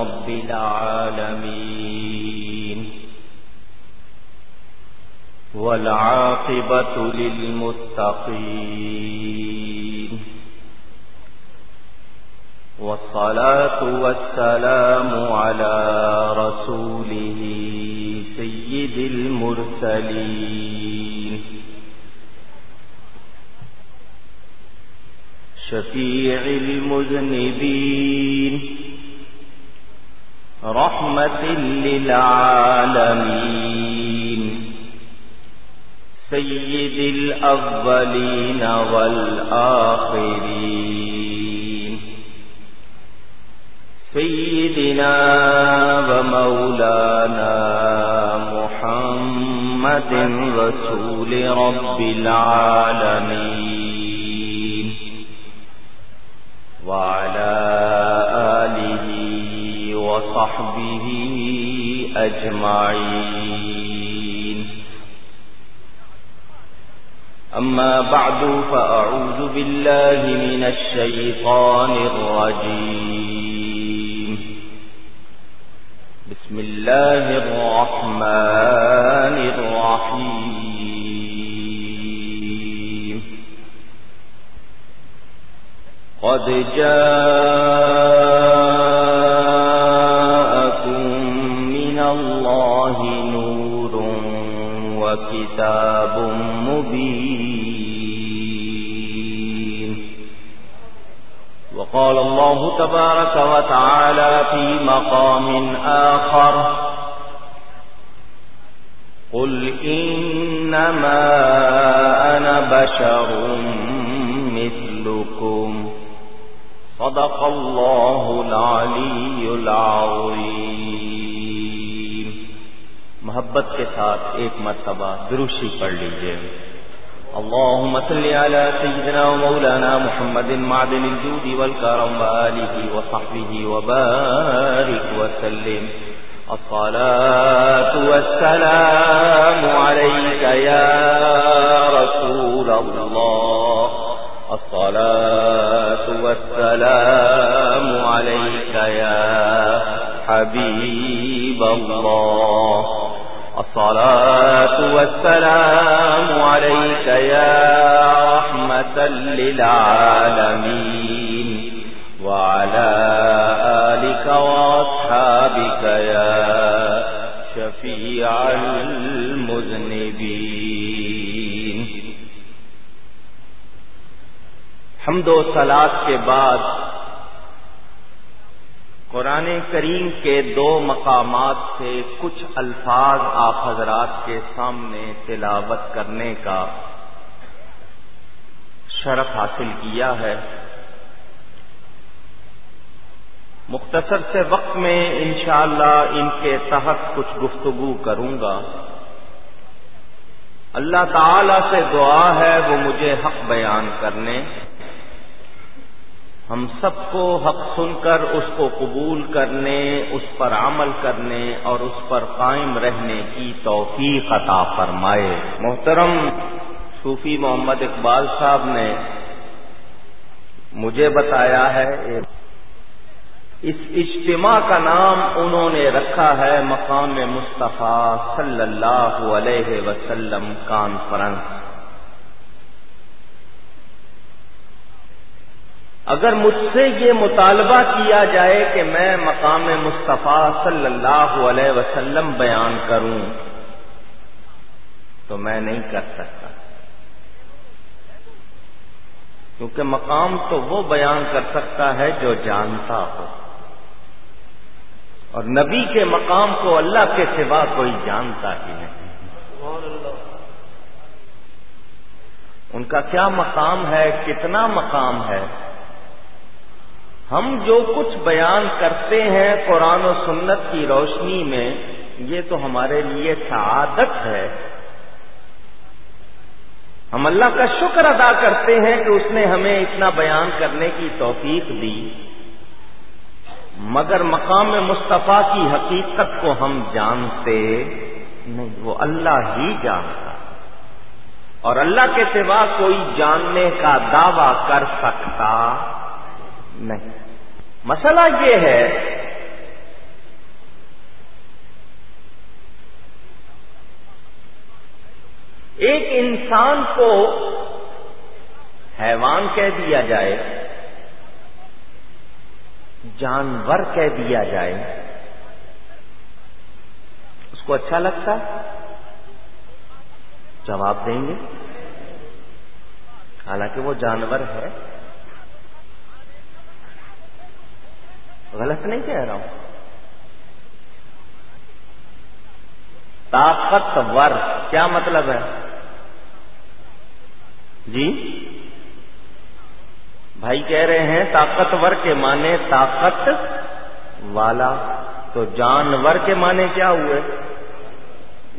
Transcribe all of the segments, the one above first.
رب العالمين والعاقبة للمتقين والصلاة والسلام على رسوله سيد المرسلين شفيع المذنبين رحمة للعالمين. سيد الأولين والآخرين. سيدنا ومولانا محمد رسول رب العالمين. أجمعين. أما بعد فأعوذ بالله من الشيطان الرجيم. بسم الله الرحمن الرحيم. قد جاءكم وقال الله تبارك وتعالى في مقام آخر قل إنما أنا بشر مثلكم صدق الله العلي العظيم محبت کے ساتھ ایک مرتبہ دروشی پڑھ لیجیے اللهم صل على سيدنا ومولانا محمد معدن الجود والكرم وآله وصحبه وبارك وسلم. الصلاة والسلام عليك يا رسول الله. الصلاة والسلام عليك يا حبيب الله. الصلاة والسلام عليك يا رحمة للعالمين وعلى آلك وأصحابك يا شفيع المذنبين. حمد و سلاد کے بعد قرآن کریم کے دو مقامات سے کچھ الفاظ آپ حضرات کے سامنے تلاوت کرنے کا شرف حاصل کیا ہے۔ مختصر سے وقت میں انشاءاللہ ان کے تحت کچھ گفتگو کروں گا۔ اللہ تعالی سے دعا ہے وہ مجھے حق بیان کرنے۔ ہم سب کو حق سن کر اس کو قبول کرنے، اس پر عمل کرنے اور اس پر قائم رہنے کی توفیق عطا فرمائے۔ محترم صوفی محمد اقبال صاحب نے مجھے بتایا ہے، اس اجتماع کا نام انہوں نے رکھا ہے مقام مصطفیٰ صلی اللہ علیہ وسلم کانفرنس اگر مجھ سے یہ مطالبہ کیا جائے کہ میں مقام مصطفیٰ صلی اللہ علیہ وسلم بیان کروں، تو میں نہیں کر سکتا۔ کیونکہ مقام تو وہ بیان کر سکتا ہے جو جانتا ہو۔ اور نبی کے مقام کو اللہ کے سوا کوئی جانتا ہی نہیں۔ ان کا کیا مقام ہے؟ کتنا مقام ہے؟ ہم جو کچھ بیان کرتے ہیں قرآن و سنت کی روشنی میں، یہ تو ہمارے لیے سعادت ہے۔ ہم اللہ کا شکر ادا کرتے ہیں کہ اس نے ہمیں اتنا بیان کرنے کی توفیق دی۔ مگر مقام مصطفیٰ کی حقیقت کو ہم جانتے نہیں، وہ اللہ ہی جانتا۔ اور اللہ کے سوا کوئی جاننے کا دعوی کر سکتا۔ نہیں۔ مسئلہ یہ ہے ایک انسان کو حیوان کہہ دیا جائے، جانور کہہ دیا جائے، اس کو اچھا لگتا؟ ہے جواب دیں گے۔ حالانکہ وہ جانور ہے۔ غلط نہیں کہہ رہا ہوں۔ طاقتور کیا مطلب ہے؟ جی؟ بھائی کہہ رہے ہیں طاقتور کے معنی طاقت والا۔ تو جانور کے معنی کیا ہوئے؟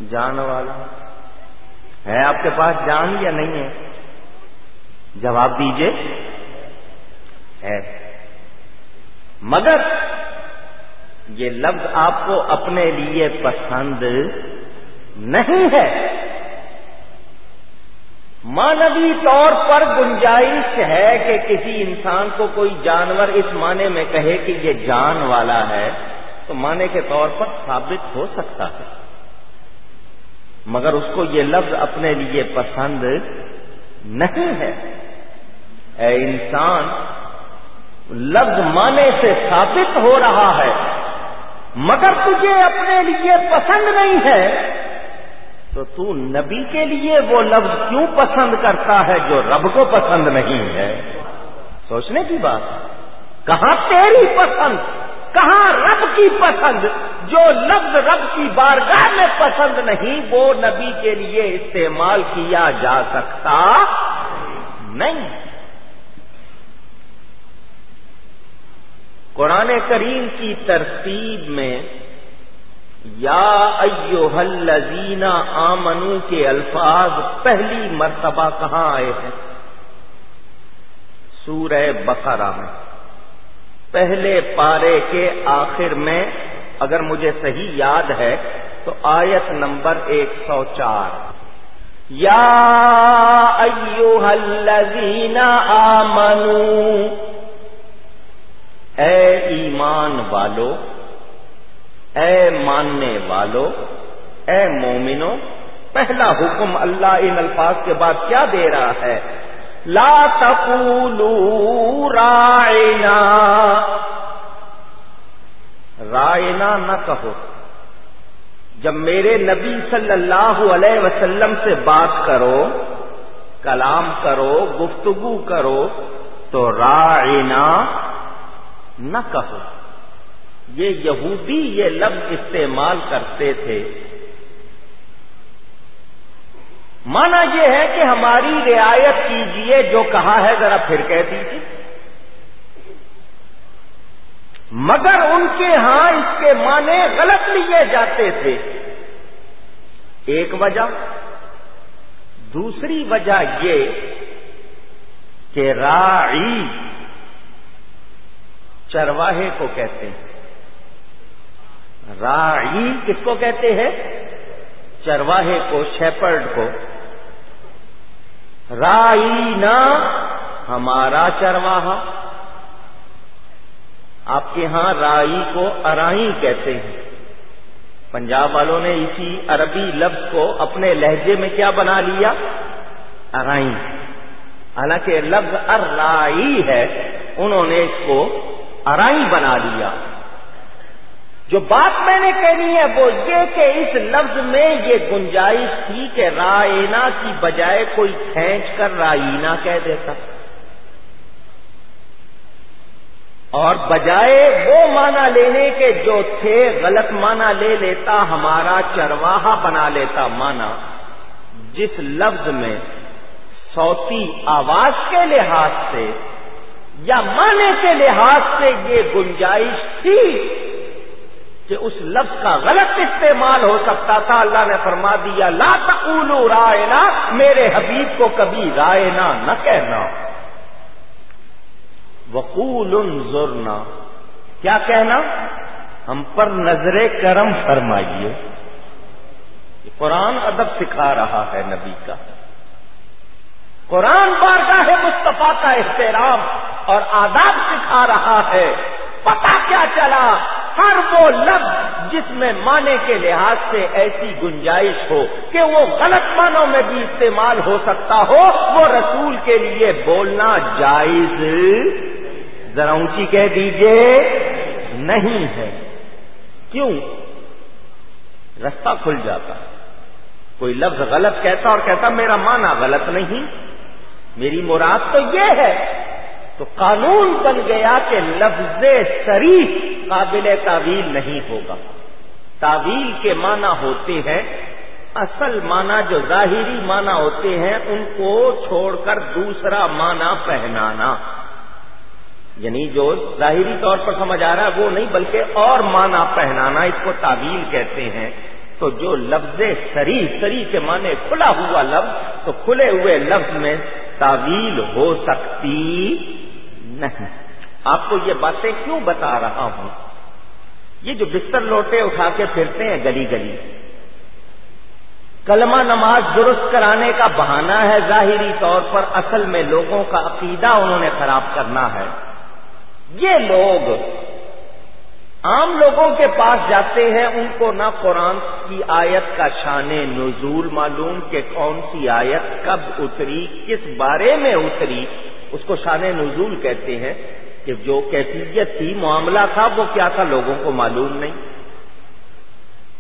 جان والا ہے آپ کے پاس جان یا نہیں ہے؟ جواب دیجیے ہے۔ مگر یہ لفظ آپ کو اپنے لیے پسند نہیں ہے۔ مانوی طور پر گنجائش ہے کہ کسی انسان کو کوئی جانور اس معنی میں کہے کہ یہ جان والا ہے، تو معنی کے طور پر ثابت ہو سکتا ہے۔ مگر اس کو یہ لفظ اپنے لیے پسند نہیں ہے۔ اے انسان لفظ معنی سے ثابت ہو رہا ہے، مگر تجھے اپنے لیے پسند نہیں ہے، تو تو نبی کے لیے وہ لفظ کیوں پسند کرتا ہے جو رب کو پسند نہیں ہے؟ سوچنے کی بات، کہاں تیری پسند، کہاں رب کی پسند؟ جو لفظ رب کی بارگاہ میں پسند نہیں، وہ نبی کے لیے استعمال کیا جا سکتا نہیں۔ قرآن کریم کی ترتیب میں، یا ایو آمنو کے الفاظ پہلی مرتبہ کہاں آئے ہیں؟ سورہ بقرہ میں۔ پہلے پارے کے آخر میں، اگر مجھے صحیح یاد ہے، تو آیت نمبر ایک سو چار۔ یا ایو آمنو اے ایمان والو، اے ماننے والو، اے مومنو، پہلا حکم اللہ ان الفاظ کے بعد کیا دے رہا ہے؟ لا تقولوا رائنا رائنا نہ کہو۔ جب میرے نبی صلی اللہ علیہ وسلم سے بات کرو، کلام کرو، گفتگو کرو، تو رائنا نہ کہو۔ یہ یہودی یہ لفظ استعمال کرتے تھے۔ مانا یہ ہے کہ ہماری رعایت کیجیے جو کہا ہے ذرا پھر کہہ دیجیے مگر ان کے ہاں اس کے معنی غلط لیے جاتے تھے۔ ایک وجہ۔ دوسری وجہ یہ کہ راعی چرواہے کو کہتے ہیں۔ راعی کس کو کہتے ہیں؟ چرواہے کو، شیپرڈ کو۔ رائی نا، ہمارا چرواہا۔ آپ کے ہاں رائی کو ارائی کہتے ہیں۔ پنجاب والوں نے اسی عربی لفظ کو اپنے لہجے میں کیا بنا لیا؟ ارائی۔ حالانکہ لفظ ارائی ہے، انہوں نے اس کو ارائی بنا لیا۔ جو بات میں نے کہنی ہے وہ یہ کہ اس لفظ میں یہ گنجائش تھی کہ رائنا کی بجائے کوئی کھینچ کر رائنا کہہ دیتا۔ اور بجائے وہ مانا لینے کے جو تھے غلط مانا لے لیتا، ہمارا چرواہا بنا لیتا مانا جس لفظ میں صوتی آواز کے لحاظ سے یا معنی کے لحاظ سے یہ گنجائش تھی کہ اس لفظ کا غلط استعمال ہو سکتا تھا۔ اللہ نے فرما دیا، لا تقولوا رائنا، میرے حبیب کو کبھی رائنا نہ کہنا۔ وقول انظرنا۔ کیا کہنا؟ ہم پر نظر کرم فرمائیے۔ قرآن ادب سکھا رہا ہے نبی کا۔ قرآن بارگاہ مصطفیٰ کا احترام اور آداب سکھا رہا ہے۔ پتا کیا چلا؟ ہر وہ لفظ جس میں معنی کے لحاظ سے ایسی گنجائش ہو کہ وہ غلط معنوں میں بھی استعمال ہو سکتا ہو، وہ رسول کے لیے بولنا جائز۔ ذرا اونچی کہہ دیجیے، نہیں ہے۔ کیوں؟ رستہ کھل جاتا۔ کوئی لفظ غلط کہتا اور کہتا میرا معنی غلط نہیں۔ میری مراد تو یہ ہے تو قانون بن گیا کہ لفظ شریف قابل تعویل نہیں ہوگا۔ تعویل کے معنی ہوتے ہیں، اصل معنی جو ظاہری معنی ہوتے ہیں، ان کو چھوڑ کر دوسرا معنی پہنانا۔ یعنی جو ظاہری طور پر سمجھ آ رہا ہے، وہ نہیں، بلکہ اور معنی پہنانا، اس کو تعویل کہتے ہیں۔ تو جو لفظ سری سری کے معنی کھلا ہوا لفظ، تو کھلے ہوئے لفظ میں تعویل ہو سکتی نہیں۔ آپ کو یہ باتیں کیوں بتا رہا ہوں؟ یہ جو بستر لوٹے اٹھا کے پھرتے ہیں گلی گلی۔ کلمہ نماز درست کرانے کا بہانہ ہے ظاہری طور پر، اصل میں لوگوں کا عقیدہ انہوں نے خراب کرنا ہے۔ یہ لوگ عام لوگوں کے پاس جاتے ہیں، ان کو نہ قرآن کی آیت کا شان نزول معلوم کہ کون سی آیت کب اتری، کس بارے میں اتری اس کو شان نزول کہتے ہیں کہ جو کیفیت تھی، معاملہ تھا، وہ کیا تھا لوگوں کو معلوم نہیں۔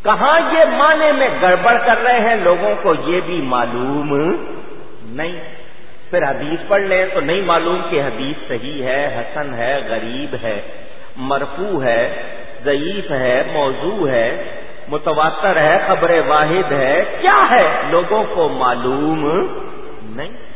کہاں یہ معنی میں گڑبڑ کر رہے ہیں لوگوں کو یہ بھی معلوم نہیں۔ پھر حدیث پڑھ لیں تو نہیں معلوم کہ حدیث صحیح ہے، حسن ہے، غریب ہے مرفو ہے، ضعیف ہے، موضوع ہے، متواتر ہے، خبر واحد ہے۔ کیا ہے لوگوں کو معلوم نہیں؟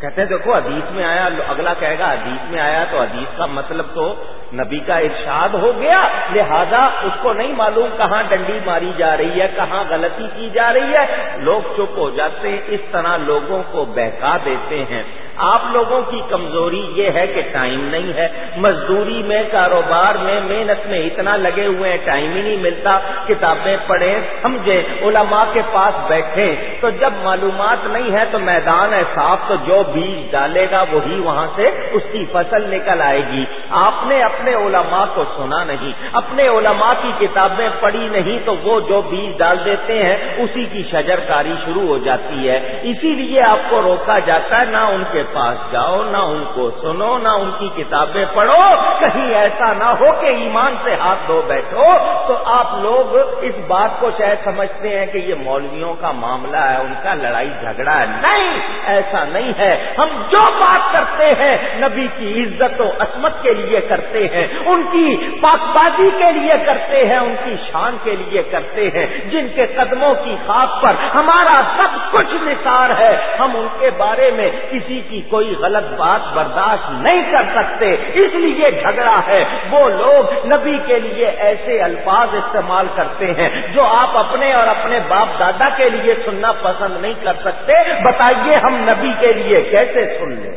کہتے ہیں، دیکھو حدیث میں آیا، اگلا کہے گا حدیث میں آیا تو حدیث کا مطلب تو نبی کا ارشاد ہو گیا، لہذا اس کو نہیں معلوم کہاں ڈنڈی ماری جا رہی ہے، کہاں غلطی کی جا رہی ہے۔ لوگ چپ ہو جاتے ہیں، اس طرح لوگوں کو بہکا دیتے ہیں۔ آپ لوگوں کی کمزوری یہ ہے کہ ٹائم نہیں ہے۔ مزدوری میں، کاروبار میں، محنت میں اتنا لگے ہوئے ہیں، ٹائم ہی نہیں ملتا۔ کتابیں پڑھیں سمجھے علماء کے پاس بیٹھے تو جب معلومات نہیں ہے تو میدان ہے، صاف تو جو بیج ڈالے گا، وہی وہاں سے اس کی فصل نکل آئے گی۔ آپ نے اپنے علماء کو سنا نہیں، اپنے علماء کی کتابیں پڑھی نہیں تو وہ جو بیج ڈال دیتے ہیں، اسی کی شجر کاری شروع ہو جاتی ہے۔ اسی لیے آپ کو روکا جاتا ہے، نہ ان کے پاس جاؤ، نہ ان کو سنو، نہ ان کی کتابیں پڑھو۔ کہیں ایسا نہ ہو کہ ایمان سے ہاتھ دھو بیٹھو۔ تو آپ لوگ اس بات کو شاید سمجھتے ہیں کہ یہ مولویوں کا معاملہ ہے، ان کا لڑائی جھگڑا ہے نہیں، ایسا نہیں ہے۔ ہم جو بات کرتے ہیں، نبی کی عزت و عصمت کے لیے کرتے ہیں، ان کی پاک بازی کے لیے کرتے ہیں، ان کی شان کے لیے کرتے ہیں۔ جن کے قدموں کی خاک پر ہمارا سب کچھ نثار ہے، ہم ان کے بارے میں کسی کی کی کوئی غلط بات برداشت نہیں کر سکتے۔ اس لیے جھگڑا ہے۔ وہ لوگ نبی کے لیے ایسے الفاظ استعمال کرتے ہیں جو آپ اپنے اور اپنے باپ دادا کے لیے سننا پسند نہیں کر سکتے۔ بتائیے ہم نبی کے لیے کیسے سن لیں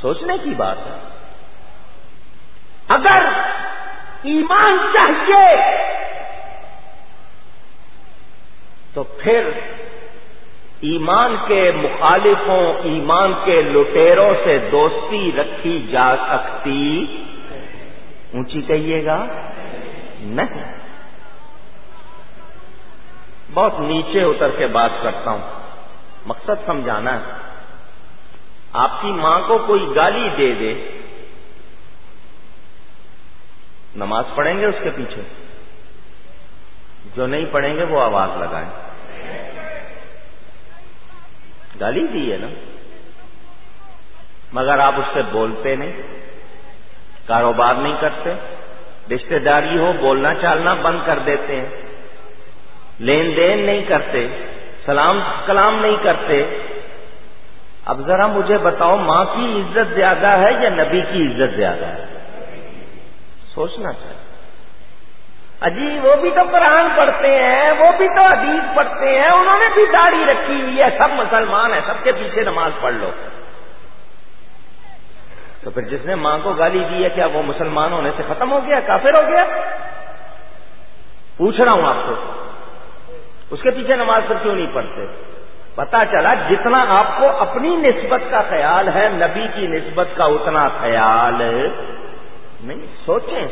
سوچنے کی بات ہے۔ اگر ایمان چاہیے، تو پھر ایمان کے مخالفوں، ایمان کے لٹیروں سے دوستی رکھی جا سکتی۔ اونچی کہیے گا۔ نہیں. بہت نیچے اتر کے بات کرتا ہوں. مقصد سمجھانا ہے. آپ کی ماں کو کوئی گالی دے دے. نماز پڑھیں گے اس کے پیچھے. جو نہیں پڑھیں گے وہ آواز لگائیں. گالی دی ہے نا. مگر آپ اس سے بولتے نہیں. کاروبار نہیں کرتے. رشتے داری ہو، بولنا چالنا بند کر دیتے ہیں۔ لین دین نہیں کرتے، سلام کلام نہیں کرتے۔ اب ذرا مجھے بتاؤ، ماں کی عزت زیادہ ہے یا نبی کی عزت زیادہ ہے؟ سوچنا چاہیے۔ اجی، وہ بھی تو قرآن پڑھتے ہیں، وہ بھی تو حدیث پڑھتے ہیں، انہوں نے بھی داڑھی رکھی ہوئی ہے، سب مسلمان ہیں، سب کے پیچھے نماز پڑھ لو۔ تو پھر جس نے ماں کو گالی دی ہے کیا وہ مسلمان ہونے سے ختم ہو گیا، کافر ہو گیا؟ پوچھ رہا ہوں آپ کو۔ اس کے پیچھے نماز پر کیوں نہیں پڑھتے؟ پتا چلا جتنا آپ کو اپنی نسبت کا خیال ہے، نبی کی نسبت کا اتنا خیال نہیں، سوچیں۔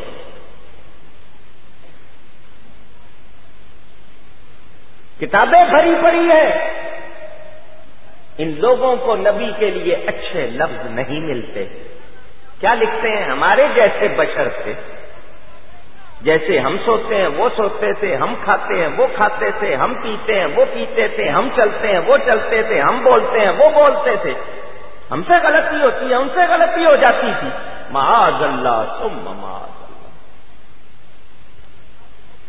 کتابیں بھری پڑی ہے۔ ان لوگوں کو نبی کے لیے اچھے لفظ نہیں ملتے۔ کیا لکھتے ہیں؟ ہمارے جیسے بشر تھے۔ جیسے ہم سوتے ہیں، وہ سوتے تھے، ہم کھاتے ہیں، وہ کھاتے تھے، ہم پیتے ہیں، وہ پیتے تھے، ہم چلتے ہیں، وہ چلتے تھے، ہم بولتے ہیں، وہ بولتے تھے۔ ہم سے غلطی ہوتی ہے، ان سے غلطی ہو جاتی تھی۔ معاذ اللہ تم معاذ اللہ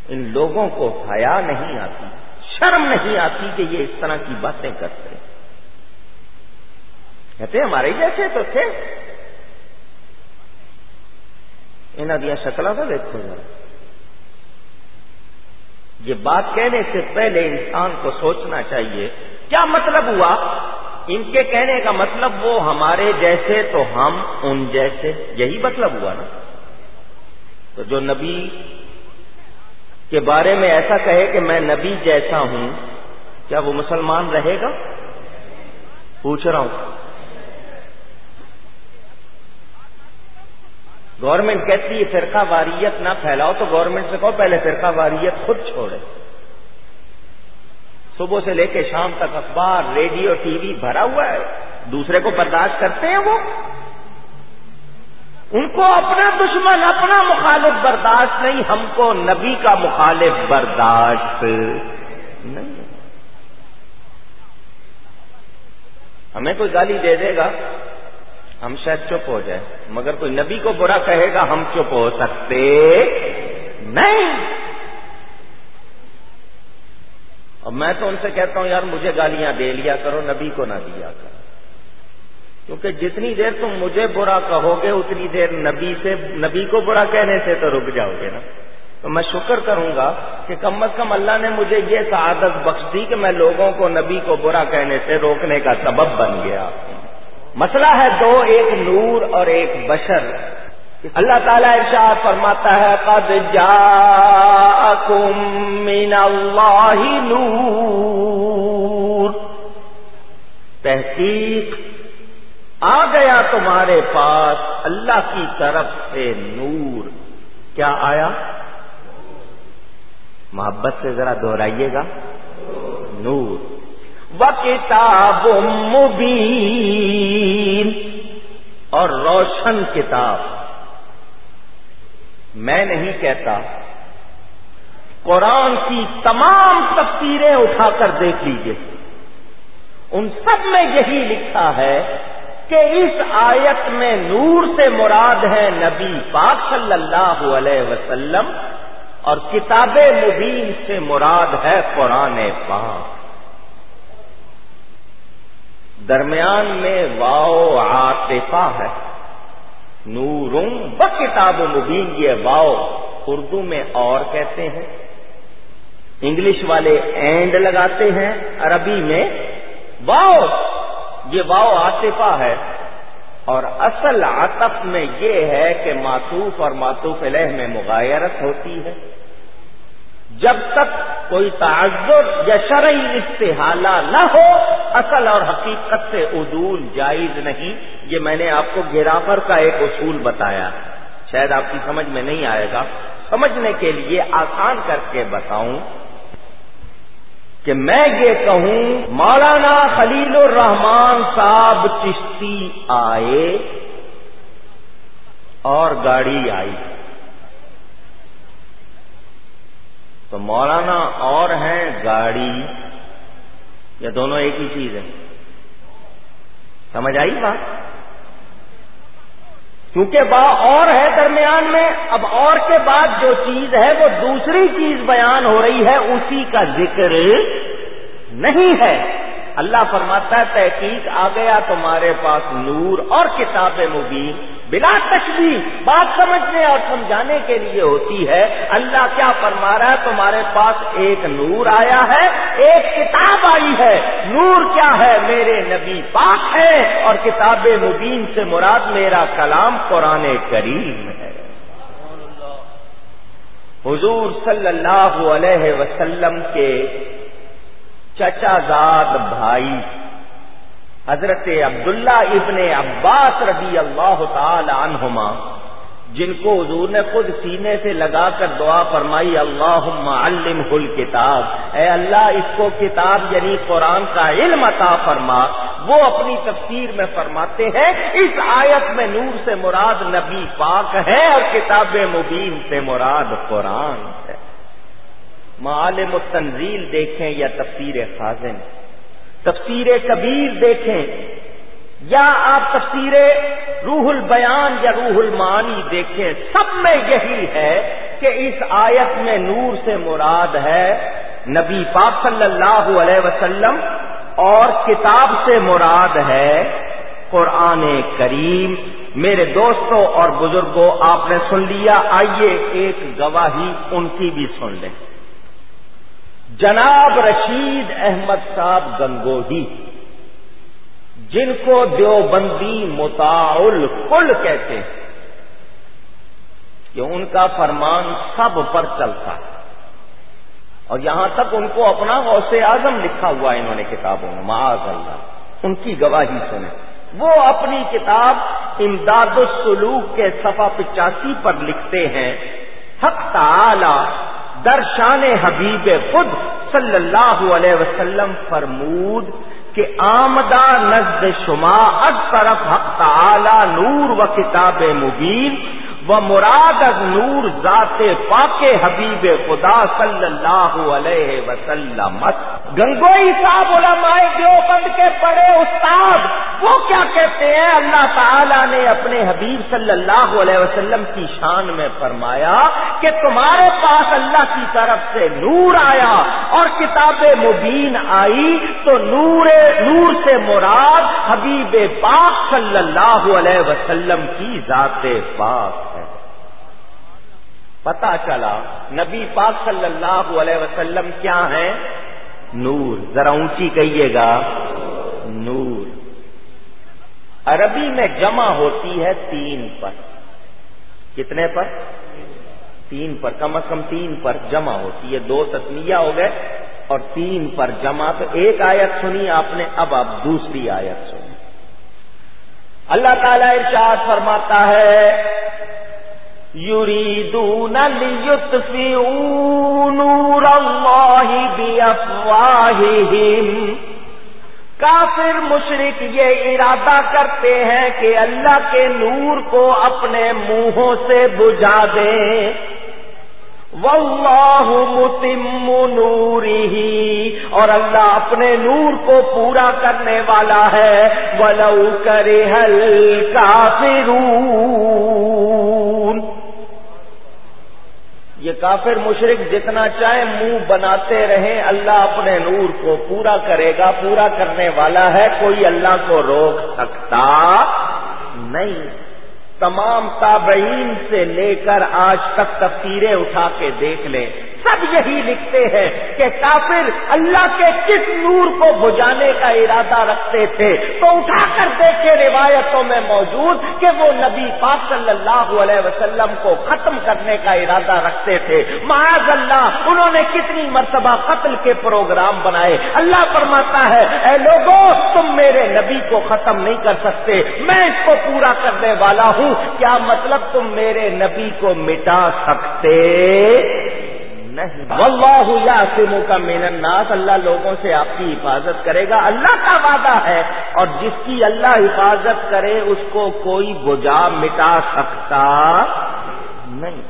ان لوگوں کو حیا نہیں آتی، شرم نہیں آتی کہ یہ اس طرح کی باتیں کرتے۔ کہتے ہمارے جیسے تو تھے۔ انہیں دیا شکلا دیکھو ذرا یہ بات کہنے سے پہلے انسان کو سوچنا چاہیے کیا مطلب ہوا ان کے کہنے کا مطلب وہ ہمارے جیسے تو ہم ان جیسے یہی مطلب ہوا نا تو جو نبی کے بارے میں ایسا کہے کہ میں نبی جیسا ہوں کیا وہ مسلمان رہے گا پوچھ رہا ہوں گورنمنٹ کہتی ہے فرقہ واریت نہ پھیلاؤ تو گورنمنٹ سے کہو پہلے فرقہ واریت خود چھوڑے۔ صبح سے لے کے شام تک اخبار، ریڈیو، ٹی وی بھرا ہوا ہے۔ دوسرے کو برداشت کرتے ہیں وہ۔ ان کو اپنا دشمن، اپنا مخالف برداشت نہیں، ہم کو نبی کا مخالف برداشت نہیں۔ ہمیں کوئی گالی دے دے گا؟ ہم شاید چپ ہو جائیں، مگر کوئی نبی کو برا کہے گا، ہم چپ ہو سکتے نہیں۔ اور میں تو ان سے کہتا ہوں، یار مجھے گالیاں دے لیا کرو، نبی کو نہ دیا کرو۔ کیونکہ جتنی دیر تم مجھے برا کہو گے، اتنی دیر نبی سے، نبی کو برا کہنے سے تو رک جاؤ گے نا۔ تو میں شکر کروں گا کہ کم از کم اللہ نے مجھے یہ سعادت بخش دی کہ میں لوگوں کو نبی کو برا کہنے سے روکنے کا سبب بن گیا۔ مسئلہ ہے دو، ایک نور اور ایک بشر۔ اللہ تعالیٰ ارشاد فرماتا ہے، قد جاءکم من اللہ نور۔ تحقیق، آ گیا تمہارے پاس اللہ کی طرف سے نور۔ کیا آیا؟ محبت سے ذرا دوہرائیے گا۔ نور۔ کتاب مبین اور روشن کتاب۔ میں نہیں کہتا، قرآن کی تمام تفسیریں اٹھا کر دیکھ لیجیے ان سب میں یہی لکھا ہے کہ اس آیت میں نور سے مراد ہے نبی پاک صلی اللہ علیہ وسلم اور کتاب مبین سے مراد ہے قرآن پاک۔ درمیان میں واؤ عاطفہ ہے۔ نورم ب کتاب مبین، یہ واؤ اردو میں اور کہتے ہیں۔ انگلش والے اینڈ لگاتے ہیں، عربی میں واؤ یہ واؤ عاطفہ ہے۔ اور اصل عطف میں یہ ہے کہ معطوف اور معطوف علیہ میں مغایرت ہوتی ہے۔ جب تک کوئی تعذر یا شرعی استحالہ نہ ہو، اصل اور حقیقت سے عدول جائز نہیں۔ یہ میں نے آپ کو گرافر کا ایک اصول بتایا۔ شاید آپ کی سمجھ میں نہیں آئے گا۔ سمجھنے کے لیے آسان کر کے بتاؤں کہ میں یہ کہوں، مولانا خلیل الرحمان صاحب چشتی آئے اور گاڑی آئی۔ تو مولانا اور ہیں گاڑی۔ یا دونوں ایک ہی چیز ہے۔ سمجھ آئی بات؟ کیونکہ با اور ہے درمیان میں، اب اور کے بعد جو چیز ہے وہ دوسری چیز بیان ہو رہی ہے، اسی کا ذکر نہیں ہے۔ اللہ فرماتا ہے، تحقیق آ گیا، تمہارے پاس نور اور کتاب مبین۔ بلا تشبیح بات سمجھنے اور سمجھانے کے لیے ہوتی ہے۔ اللہ کیا فرما رہا ہے، تمہارے پاس ایک نور آیا ہے، ایک کتاب آئی ہے۔ نور کیا ہے؟ میرے نبی پاک ہے اور کتاب مبین سے مراد میرا کلام قرآن کریم ہے۔ حضور صلی اللہ علیہ وسلم کے چچا زاد بھائی، حضرت عبداللہ ابن عباس رضی اللہ تعالی عنہما، جن کو حضور نے خود سینے سے لگا کر دعا فرمائی اللہ علم کل کتاب اے اللہ، اس کو کتاب یعنی قرآن کا علم عطا فرما۔ وہ اپنی تفسیر میں فرماتے ہیں، اس آیت میں نور سے مراد نبی پاک ہے اور کتاب مبین سے مراد قرآن۔ ہے معالم و تنزیل دیکھیں یا تفسیر خازن؟ تفسیر کبیر دیکھیں یا آپ تفسیر روح البیان یا روح المعانی دیکھیں؟ سب میں یہی ہے کہ اس آیت میں نور سے مراد ہے نبی پاک صلی اللہ علیہ وسلم اور کتاب سے مراد ہے قرآن کریم۔ میرے دوستوں اور بزرگوں، آپ نے سن لیا، آئیے ایک گواہی ان کی بھی سن لیں۔ جناب رشید احمد صاحب گنگوہی، جن کو دیوبندی متعل کل کہتے ہیں، کہ ان کا فرمان سب پر چلتا ہے۔ اور یہاں تک ان کو اپنا غوث اعظم لکھا ہوا ہے انہوں نے کتابوں میں، معاذ اللہ۔ ان کی گواہی سنیں۔ وہ اپنی کتاب امداد السلوک کے صفحہ پچاسی پر لکھتے ہیں، حق تعالی درشان حبیب خود صلی اللہ علیہ وسلم فرمود کہ آمدہ نزد شما از طرف حق تعالی نور و کتاب مبین و مراد از نور ذات پاک حبیب خدا صلی اللہ علیہ وسلم گنگوئی صاحب علماء دیوبند کے بڑے استاد، وہ کیا کہتے ہیں؟ اللہ تعالی نے اپنے حبیب صلی اللہ علیہ وسلم کی شان میں فرمایا کہ تمہارے پاس اللہ کی طرف سے نور آیا اور کتاب مبین آئی، تو نور نور سے مراد حبیب پاک صلی اللہ علیہ وسلم کی ذات پاک۔ پتا چلا، نبی پاک صلی اللہ علیہ وسلم کیا ہے نور، ذرا اونچی کہیے گا، نور۔ عربی میں جمع ہوتی ہے تین پر۔ کتنے پر؟ تین پر، کم از کم تین پر جمع ہوتی ہے۔ دو تسمیہ ہو گئے اور تین پر جمع۔ تو ایک آیت سنی آپ نے، اب آپ دوسری آیت سنی اللہ تعالی ارشاد فرماتا ہے يريدون ليطفئوا نور الله بأفواههم. کافر مشرق یہ ارادہ کرتے ہیں کہ اللہ کے نور کو اپنے منہوں سے بجھا دیں۔ واللہ متم نوری اور اللہ اپنے نور کو پورا کرنے والا ہے۔ ولو کرے ہل کافرون یہ کافر مشرق جتنا چاہے منہ بناتے رہیں، اللہ اپنے نور کو پورا کرے گا، پورا کرنے والا ہے، کوئی اللہ کو روک سکتا نہیں۔ تمام تابعین سے لے کر آج تک تفسیریں اٹھا کے دیکھ لیں۔ سب یہی لکھتے ہیں کہ کافر اللہ کے کس نور کو بجانے کا ارادہ رکھتے تھے۔ تو اٹھا کر دیکھے روایتوں میں موجود کہ وہ نبی پاک صلی اللہ علیہ وسلم کو ختم کرنے کا ارادہ رکھتے تھے۔ معاذ اللہ، انہوں نے کتنی مرتبہ قتل کے پروگرام بنائے۔ اللہ فرماتا ہے، اے لوگوں، تم میرے نبی کو ختم نہیں کر سکتے۔ میں اس کو پورا کرنے والا ہوں۔ کیا مطلب تم میرے نبی کو مٹا سکتے؟ نہیں واللہ کا مین الناس اللہ لوگوں سے آپ کی حفاظت کرے گا اللہ کا وعدہ ہے اور جس کی اللہ حفاظت کرے اس کو کوئی بجا مٹا سکتا نہیں۔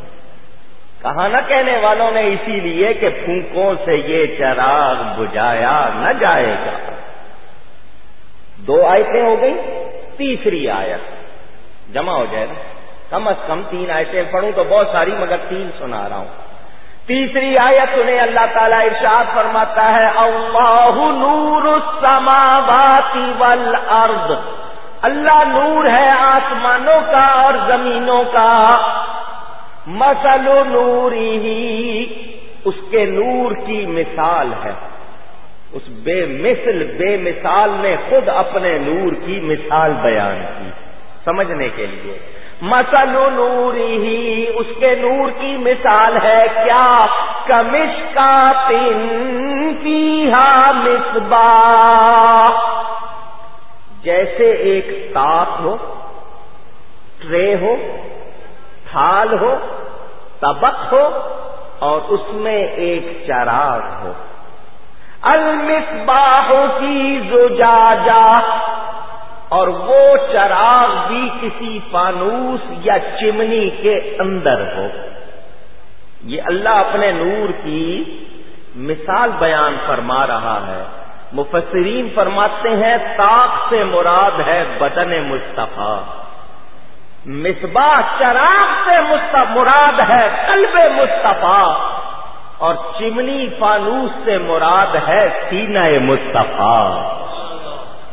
کہا نہ کہنے والوں نے اسی لیے کہ پھونکوں سے یہ چراغ بجایا نہ جائے گا۔ دو آیتیں ہو گئی تیسری آیت۔ جمع ہو جائے گا کم از کم تین آیتیں پڑھوں تو بہت ساری، مگر تین سنا رہا ہوں۔ تیسری آیت انہیں اللہ تعالیٰ ارشاد فرماتا ہے، اللہ نور السماوات والارض اللہ نور ہے آسمانوں کا اور زمینوں کا۔ مسل نوری ہی، اس کے نور کی مثال ہے۔ اس بے مثل، بے مثال نے خود اپنے نور کی مثال بیان کی۔ سمجھنے کے لیے۔ مسل نور ہی اس کے نور کی مثال ہے کیا؟ کمش کا تین مصباح۔ جیسے ایک تاپ ہو، ٹرے ہو، تھال ہو تبق ہو اور اس میں ایک چراغ ہو۔ المصباح کی زجاجہ۔ اور وہ چراغ بھی کسی فانوس یا چمنی کے اندر ہو۔ یہ اللہ اپنے نور کی مثال بیان فرما رہا ہے۔ مفسرین فرماتے ہیں تاک سے مراد ہے بدن مصطفیٰ۔ مصباح چراغ سے مراد ہے قلب مصطفیٰ۔ اور چمنی فانوس سے مراد ہے سینہ مصطفیٰ۔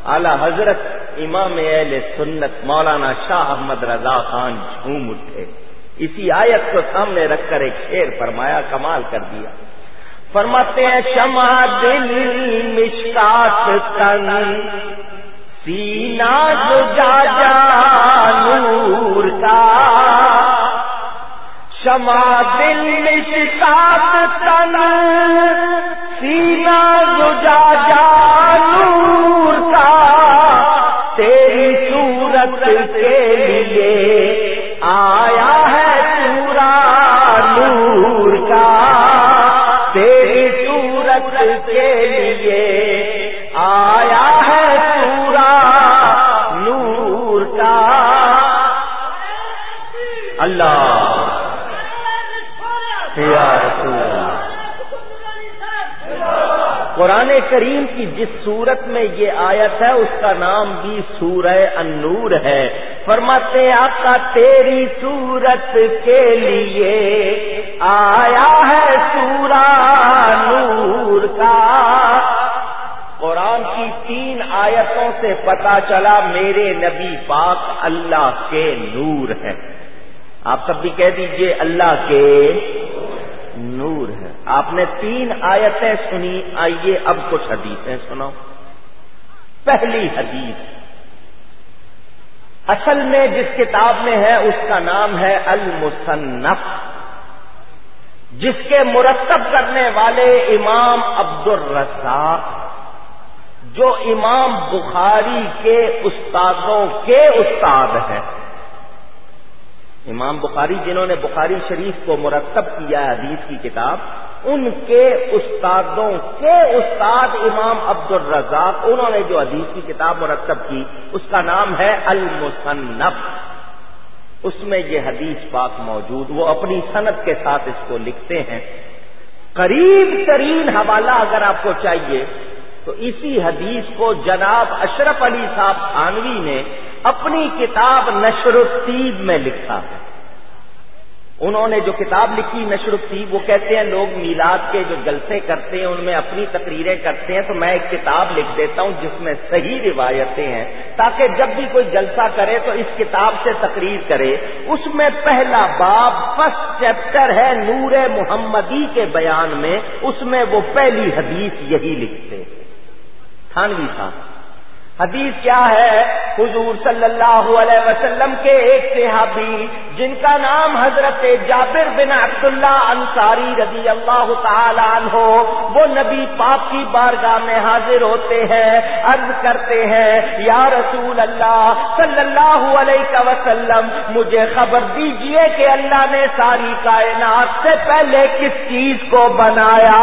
اعلی حضرت امام اہل سنت مولانا شاہ احمد رضا خان جھوم اٹھے۔ اسی آیت کو سامنے رکھ کر ایک شیر فرمایا، کمال کر دیا۔ فرماتے ہیں شما دل مشکات تن، سینا جو جا جا نور کا۔ شما دل مشکات تن، سینا جو جا جا نور کا۔ صورت کے لیے آیا ہے پورا نور کا۔ تیری صورت کے لیے آیا ہے پورا نور کا۔ اللہ قرآن کریم کی جس صورت میں یہ آیت ہے، اس کا نام بھی سورہ النور ہے۔ فرماتے آقا، تیری صورت کے لیے آیا ہے سورا نور کا۔ قرآن کی تین آیتوں سے پتا چلا، میرے نبی پاک اللہ کے نور ہے آپ سب بھی کہہ دیجیے، اللہ کے نور ہے۔ آپ نے تین آیتیں سنی، آئیے اب کچھ حدیثیں سنو پہلی حدیث، اصل میں جس کتاب میں ہے اس کا نام ہے المصنف، جس کے مرتب کرنے والے امام عبد الرزاق جو امام بخاری کے استادوں کے استاد ہیں۔ امام بخاری جنہوں نے بخاری شریف کو مرتب کیا ہے حدیث کی کتاب، ان کے استادوں کے استاد امام عبد الرزاق انہوں نے جو حدیث کی کتاب مرتب کی، اس کا نام ہے المصنف۔ اس میں یہ حدیث پاک موجود، وہ اپنی صنعت کے ساتھ اس کو لکھتے ہیں۔ قریب ترین حوالہ اگر آپ کو چاہیے، تو اسی حدیث کو جناب اشرف علی صاحب خانوی نے اپنی کتاب نشر الطیب میں لکھا ہے۔ انہوں نے جو کتاب لکھی نشر الطیب، وہ کہتے ہیں لوگ میلاد کے جو جلسے کرتے ہیں، ان میں اپنی تقریریں کرتے ہیں، تو میں ایک کتاب لکھ دیتا ہوں جس میں صحیح روایتیں ہیں۔ تاکہ جب بھی کوئی جلسہ کرے تو اس کتاب سے تقریر کرے۔ اس میں پہلا باب فرسٹ چیپٹر ہے نور محمدی کے بیان میں۔ اس میں وہ پہلی حدیث یہی لکھتے تھانوی صاحب حدیث کیا ہے؟ حضور صلی اللہ علیہ وسلم کے ایک صحابی، جن کا نام حضرت جابر بن عبداللہ انصاری رضی اللہ تعالیٰ عنہ، وہ نبی پاک کی بارگاہ میں حاضر ہوتے ہیں، عرض کرتے ہیں، یا رسول اللہ صلی اللہ علیہ وسلم، مجھے خبر دیجیے کہ اللہ نے ساری کائنات سے پہلے کس چیز کو بنایا؟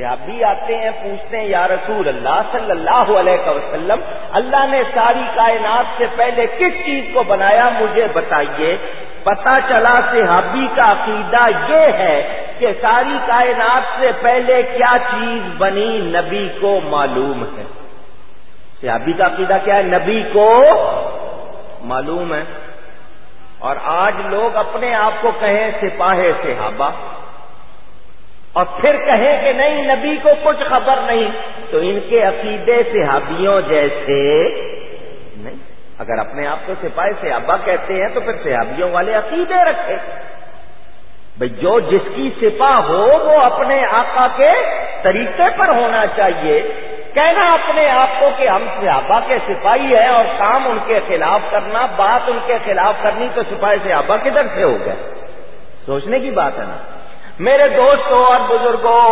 صحابی آتے ہیں، پوچھتے ہیں، یا رسول اللہ صلی اللہ علیہ وسلم، اللہ نے ساری کائنات سے پہلے کس چیز کو بنایا؟ مجھے بتائیے۔ پتا چلا صحابی کا عقیدہ یہ ہے کہ ساری کائنات سے پہلے کیا چیز بنی؟ نبی کو معلوم ہے۔ صحابی کا عقیدہ کیا ہے؟ نبی کو معلوم ہے۔ اور آج لوگ اپنے آپ کو کہیں سپاہ صحابہ۔ اور پھر کہیں کہ نہیں، نبی کو کچھ خبر نہیں۔ تو ان کے عقیدے صحابیوں جیسے نہیں۔ اگر اپنے آپ کو سپاہی صحابہ کہتے ہیں تو پھر صحابیوں والے عقیدے رکھے۔ بھائی جو جس کی سپاہ ہو، وہ اپنے آقا کے طریقے پر ہونا چاہیے۔ کہنا اپنے آپ کو کہ ہم صحابہ کے سپاہی ہیں اور کام ان کے خلاف کرنا، بات ان کے خلاف کرنی تو سپاہی صحابہ کدھر سے ہو گئے سوچنے کی بات ہے نا۔ میرے دوستوں اور بزرگوں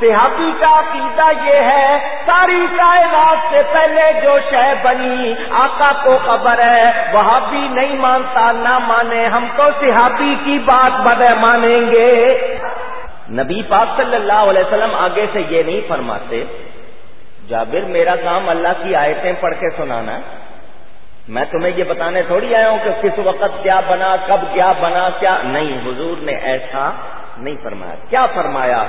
صحابی کا عقیدہ یہ ہے، ساری کائنات سے پہلے جو شہ بنی آقا کو خبر ہے وہ بھی نہیں مانتا، نہ مانے، ہم تو صحابی کی بات بدے مانیں گے۔ نبی پاک صلی اللہ علیہ وسلم آگے سے یہ نہیں فرماتے، جابر میرا کام اللہ کی آیتیں پڑھ کے سنانا میں تمہیں یہ بتانے تھوڑی آیا ہوں کہ کس وقت کیا بنا، کب کیا بنا، کیا؟ نہیں، حضور نے ایسا نہیں فرمایا۔ کیا فرمایا؟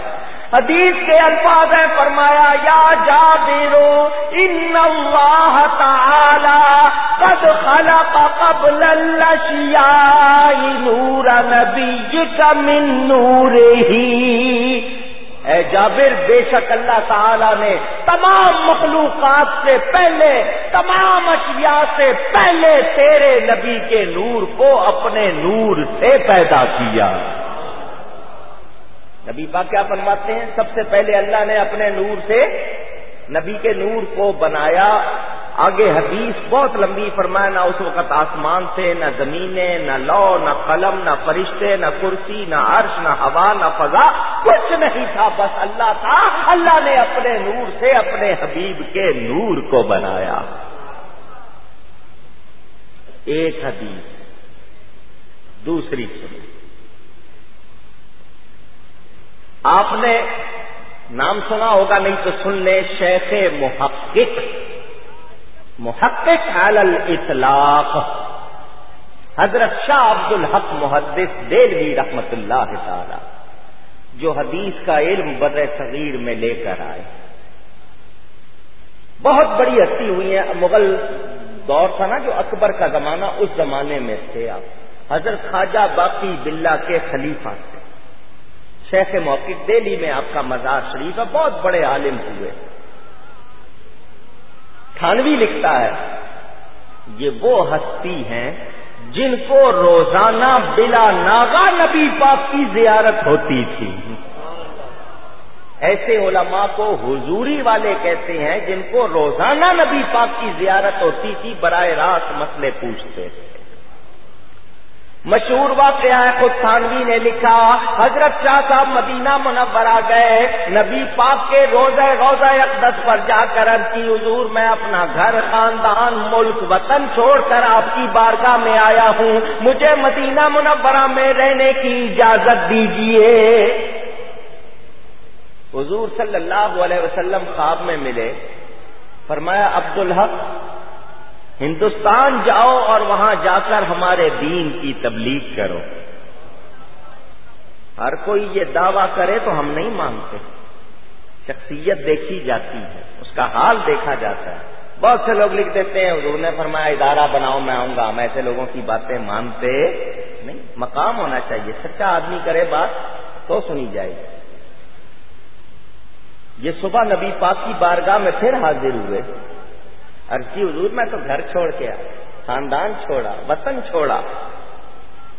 حدیث کے الفاظ ہیں، فرمایا، یا جا دیرو ان اللہ تعالی قد خلق قبل الاشیاء نور نبی من نور ہی اے جابر، بے شک اللہ تعالی نے تمام مخلوقات سے پہلے، تمام اشیاء سے پہلے تیرے نبی کے نور کو اپنے نور سے پیدا کیا۔ نبی پاک کیا فرماتے ہیں؟ سب سے پہلے اللہ نے اپنے نور سے نبی کے نور کو بنایا۔ آگے حدیث بہت لمبی فرمایا، نہ اس وقت آسمان سے نہ زمینیں، نہ لو، نہ قلم، نہ فرشتے، نہ کرسی، نہ عرش، نہ ہوا، نہ فضا، کچھ نہیں تھا، بس اللہ تھا۔ اللہ نے اپنے نور سے اپنے حبیب کے نور کو بنایا۔ ایک حدیث، دوسری سنی آپ نے نام سنا ہوگا نہیں تو سن لے شیخ محقق۔ محقق علی الاطلاق۔ حضرت شاہ عبد الحق محدث دلوی رحمت اللہ تعالی، جو حدیث کا علم بر صغیر میں لے کر آئے۔ بہت بڑی ہستی ہوئی ہے مغل دور تھا نا جو اکبر کا زمانہ، اس زمانے میں تھے آپ۔ حضرت خواجہ باقی بلّہ کے خلیفہ تھے۔ شیخ موقف دہلی میں آپ کا مزار شریف ہے، بہت بڑے عالم ہوئے۔ تھانوی لکھتا ہے، یہ وہ ہستی ہیں جن کو روزانہ بلا ناگا نبی پاک کی زیارت ہوتی تھی۔ ایسے علماء کو حضوری والے کہتے ہیں جن کو روزانہ نبی پاک کی زیارت ہوتی تھی براہ راست مسئلے پوچھتے تھے۔ مشہور واقعہ ہے، خود تھانوی نے لکھا، حضرت شاہ صاحب مدینہ منورہ گئے، نبی پاک کے روزہ روزہ اقدس پر جا کر کی، حضور، میں اپنا گھر، خاندان، ملک، وطن چھوڑ کر آپ کی بارگاہ میں آیا ہوں، مجھے مدینہ منورہ میں رہنے کی اجازت دیجیے حضور صلی اللہ علیہ وسلم خواب میں ملے، فرمایا عبد الحق ہندوستان جاؤ اور وہاں جا کر ہمارے دین کی تبلیغ کرو۔ ہر کوئی یہ دعویٰ کرے تو ہم نہیں مانتے۔ شخصیت دیکھی جاتی ہے، اس کا حال دیکھا جاتا ہے۔ بہت سے لوگ لکھ دیتے ہیں، حضور نے فرمایا، ادارہ بناؤ، میں آؤں گا۔ ہم ایسے لوگوں کی باتیں مانتے نہیں۔ مقام ہونا چاہیے۔ سچا آدمی کرے بات تو سنی جائے۔ گی یہ صبح نبی پاک کی بارگاہ میں پھر حاضر ہوئے۔ ارجی حضور میں تو گھر چھوڑ کے آیا، خاندان چھوڑا، وطن چھوڑا،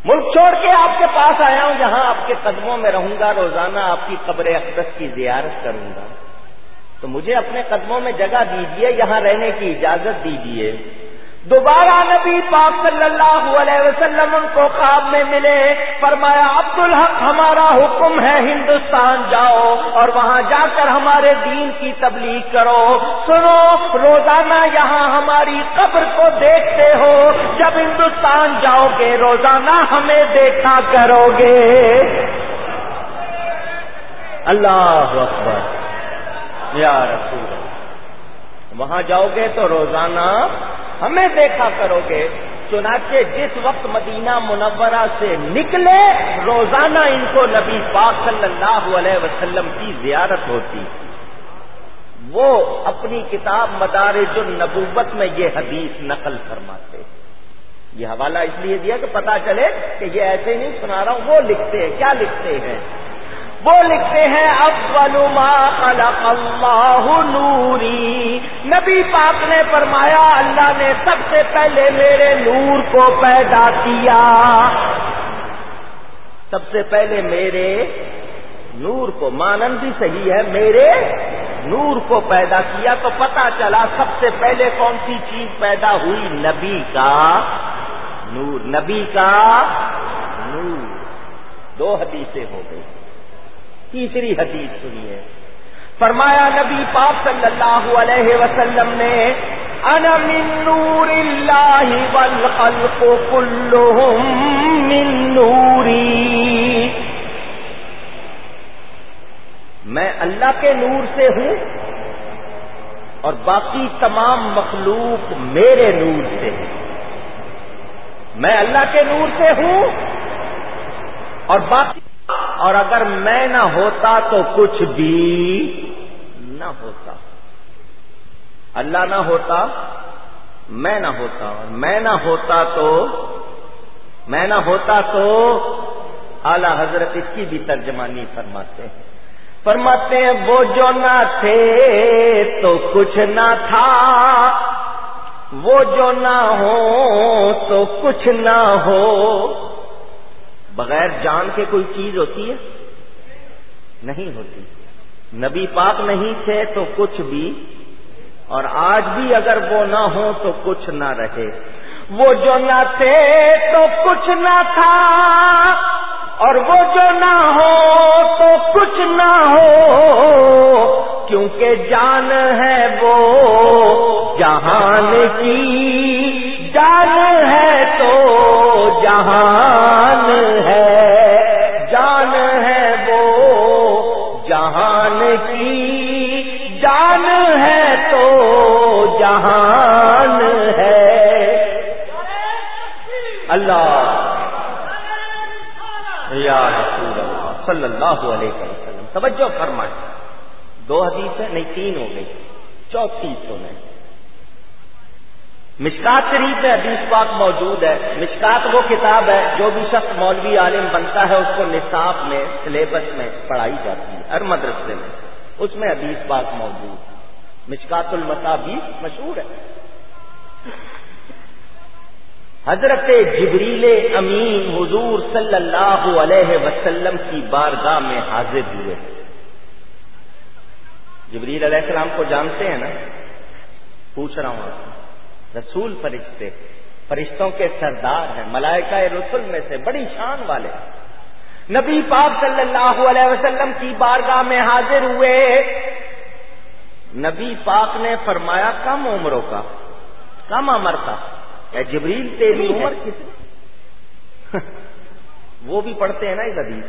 ملک چھوڑ کے آپ کے پاس آیا ہوں، جہاں آپ کے قدموں میں رہوں گا، روزانہ آپ کی قبر اقدس کی زیارت کروں گا۔ تو مجھے اپنے قدموں میں جگہ دیجیے یہاں رہنے کی اجازت دیجیے دوبارہ نبی پاک صلی اللہ علیہ وسلم ان کو خواب میں ملے، فرمایا عبد الحق ہمارا حکم ہے ہندوستان جاؤ اور وہاں جا کر ہمارے دین کی تبلیغ کرو۔ سنو، روزانہ یہاں ہماری قبر کو دیکھتے ہو، جب ہندوستان جاؤ گے، روزانہ ہمیں دیکھا کرو گے۔ اللہ اکبر۔ یا رسول وہاں جاؤ گے تو روزانہ ہمیں دیکھا کرو گے۔ چنانچہ جس وقت مدینہ منورہ سے نکلے، روزانہ ان کو نبی پاک صلی اللہ علیہ وسلم کی زیارت ہوتی۔ وہ اپنی کتاب مدارج النبوت میں یہ حدیث نقل فرماتے۔ یہ حوالہ اس لیے دیا کہ پتا چلے کہ یہ ایسے نہیں سنا رہا ہوں، وہ لکھتے ہیں۔ کیا لکھتے ہیں؟ وہ لکھتے ہیں، اول ما خلق اللہ نوری نبی پاک نے فرمایا، اللہ نے سب سے پہلے میرے نور کو پیدا کیا۔ سب سے پہلے میرے نور کو مانن بھی صحیح ہے، میرے نور کو پیدا کیا تو پتا چلا سب سے پہلے کون سی چیز پیدا ہوئی؟ نبی کا نور، نبی کا نور۔ دو حدیثیں ہو گئی۔ تیسری حدیث سنیے۔ فرمایا نبی پاک صلی اللہ علیہ وسلم نے، انا من نور اللہ والخلق كلهم من نوری میں اللہ کے نور سے ہوں اور باقی تمام مخلوق میرے نور سے ہے میں اللہ کے نور سے ہوں اور باقی اور اگر میں نہ ہوتا تو کچھ بھی نہ ہوتا۔ اللہ نہ ہوتا، میں نہ ہوتا۔ اور میں نہ ہوتا تو، میں نہ ہوتا تو اعلی حضرت اس کی بھی ترجمانی فرماتے ہیں۔ فرماتے ہیں، وہ جو نہ تھے تو کچھ نہ تھا۔ وہ جو نہ ہو تو کچھ نہ ہو۔ بغیر جان کے کوئی چیز ہوتی ہے؟ نہیں ہوتی۔ نبی پاک نہیں تھے تو کچھ بھی۔ اور آج بھی اگر وہ نہ ہو تو کچھ نہ رہے۔ وہ جو نہ تھے تو کچھ نہ تھا۔ اور وہ جو نہ ہو تو کچھ نہ ہو۔ کیونکہ جان ہے وہ جہان اللہ علیہ وسلم۔ توجہ فرمائے دو حدیث نہیں، تین ہو گئی۔ چوتھی سنیں۔ مشکات شریف میں حدیث پاک موجود ہے۔ مشکات وہ کتاب ہے جو بھی شخص مولوی عالم بنتا ہے، اس کو نصاب میں، سلیبس میں پڑھائی جاتی ہے، ہر مدرسے میں۔ اس میں حدیث پاک موجود۔ مشکات المصابی مشہور ہے۔ حضرت جبریل امین حضور صلی اللہ علیہ وسلم کی بارگاہ میں حاضر ہوئے۔ جبریل علیہ السلام کو جانتے ہیں نا؟ پوچھ رہا ہوں آپ رسول فرشتے، فرشتوں کے سردار ہیں، ملائکہ رسول میں سے بڑی شان والے۔ نبی پاک صلی اللہ علیہ وسلم کی بارگاہ میں حاضر ہوئے۔ نبی پاک نے فرمایا، کم عمروں کا، کم عمر کا۔ جبریل تیری عمر کس وہ بھی پڑھتے ہیں نا اس حدیث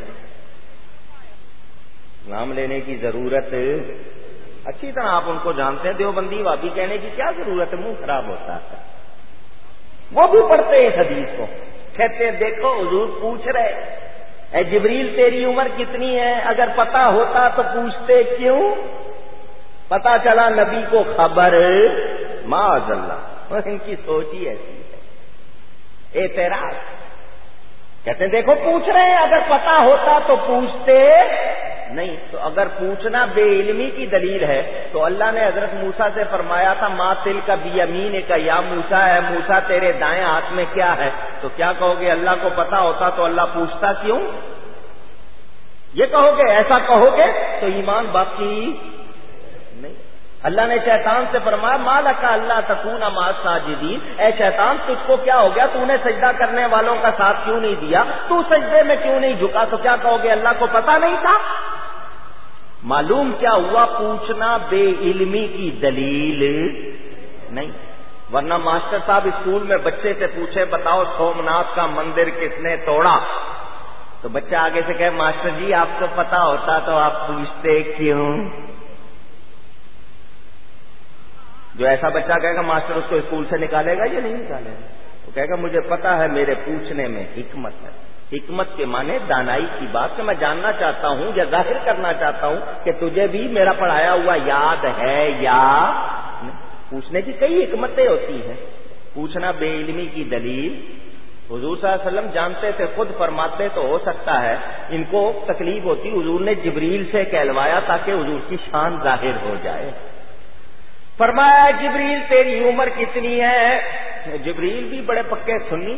نام لینے کی ضرورت اچھی طرح آپ ان کو جانتے ہیں دیوبندی وابی کہنے کی کیا ضرورت؟ ہے منہ خراب ہوتا ہے۔ وہ بھی پڑھتے ہیں اس حدیث کو۔ کہتے ہیں دیکھو حضور پوچھ رہے اے جبریل تیری عمر کتنی ہے؟ اگر پتا ہوتا تو پوچھتے کیوں؟ پتا چلا نبی کو خبر معذ اللہ۔ ان کی سوچ ہی ایسی ہے۔ اعتراض۔ کہتے ہیں، دیکھو، پوچھ رہے ہیں، اگر پتا ہوتا تو پوچھتے۔ نہیں، تو اگر پوچھنا بے علمی کی دلیل ہے، تو اللہ نے حضرت موسا سے فرمایا تھا ماں تل کا بھی امین کا یا موسا ہے موسا تیرے دائیں ہاتھ میں کیا ہے؟ تو کیا کہو گے؟ اللہ کو پتا ہوتا تو اللہ پوچھتا کیوں؟ یہ کہو گے، ایسا کہو گے، تو ایمان باقی اللہ نے شیطان سے فرمایا مالا کا اللہ تکون اماد ساجدین اے شیطان، تجھ کو کیا ہو گیا؟ تو نے سجدہ کرنے والوں کا ساتھ کیوں نہیں دیا؟ تو سجدے میں کیوں نہیں جھکا؟ تو کیا کہو گے؟ اللہ کو پتا نہیں تھا۔ معلوم کیا ہوا؟ پوچھنا بے علمی کی دلیل نہیں۔ ورنہ ماسٹر صاحب اسکول میں بچے سے پوچھے، بتاؤ سومناتھ کا مندر کس نے توڑا؟ تو بچہ آگے سے کہے، ماسٹر جی آپ کو پتا ہوتا تو آپ پوچھتے کیوں؟ جو ایسا بچہ کہے گا، ماسٹر، اس کو اسکول سے نکالے گا یا نہیں نکالے گا؟ وہ کہے گا، مجھے پتا ہے، میرے پوچھنے میں حکمت ہے. حکمت کے معنی دانائی کی بات کہ میں جاننا چاہتا ہوں یا ظاہر کرنا چاہتا ہوں کہ تجھے بھی میرا پڑھایا ہوا یاد ہے یا پوچھنے کی کئی حکمتیں ہوتی ہیں۔ پوچھنا بے علمی کی دلیل۔ حضور صلی اللہ علیہ وسلم جانتے تھے، خود فرماتے تو ہو سکتا ہے۔ ان کو تکلیف ہوتی، حضور نے جبریل سے کہلوایا تاکہ حضور کی شان ظاہر ہو جائے۔ فرمایا، جبریل، تیری عمر کتنی ہے؟ جبریل بھی بڑے پکے سنی۔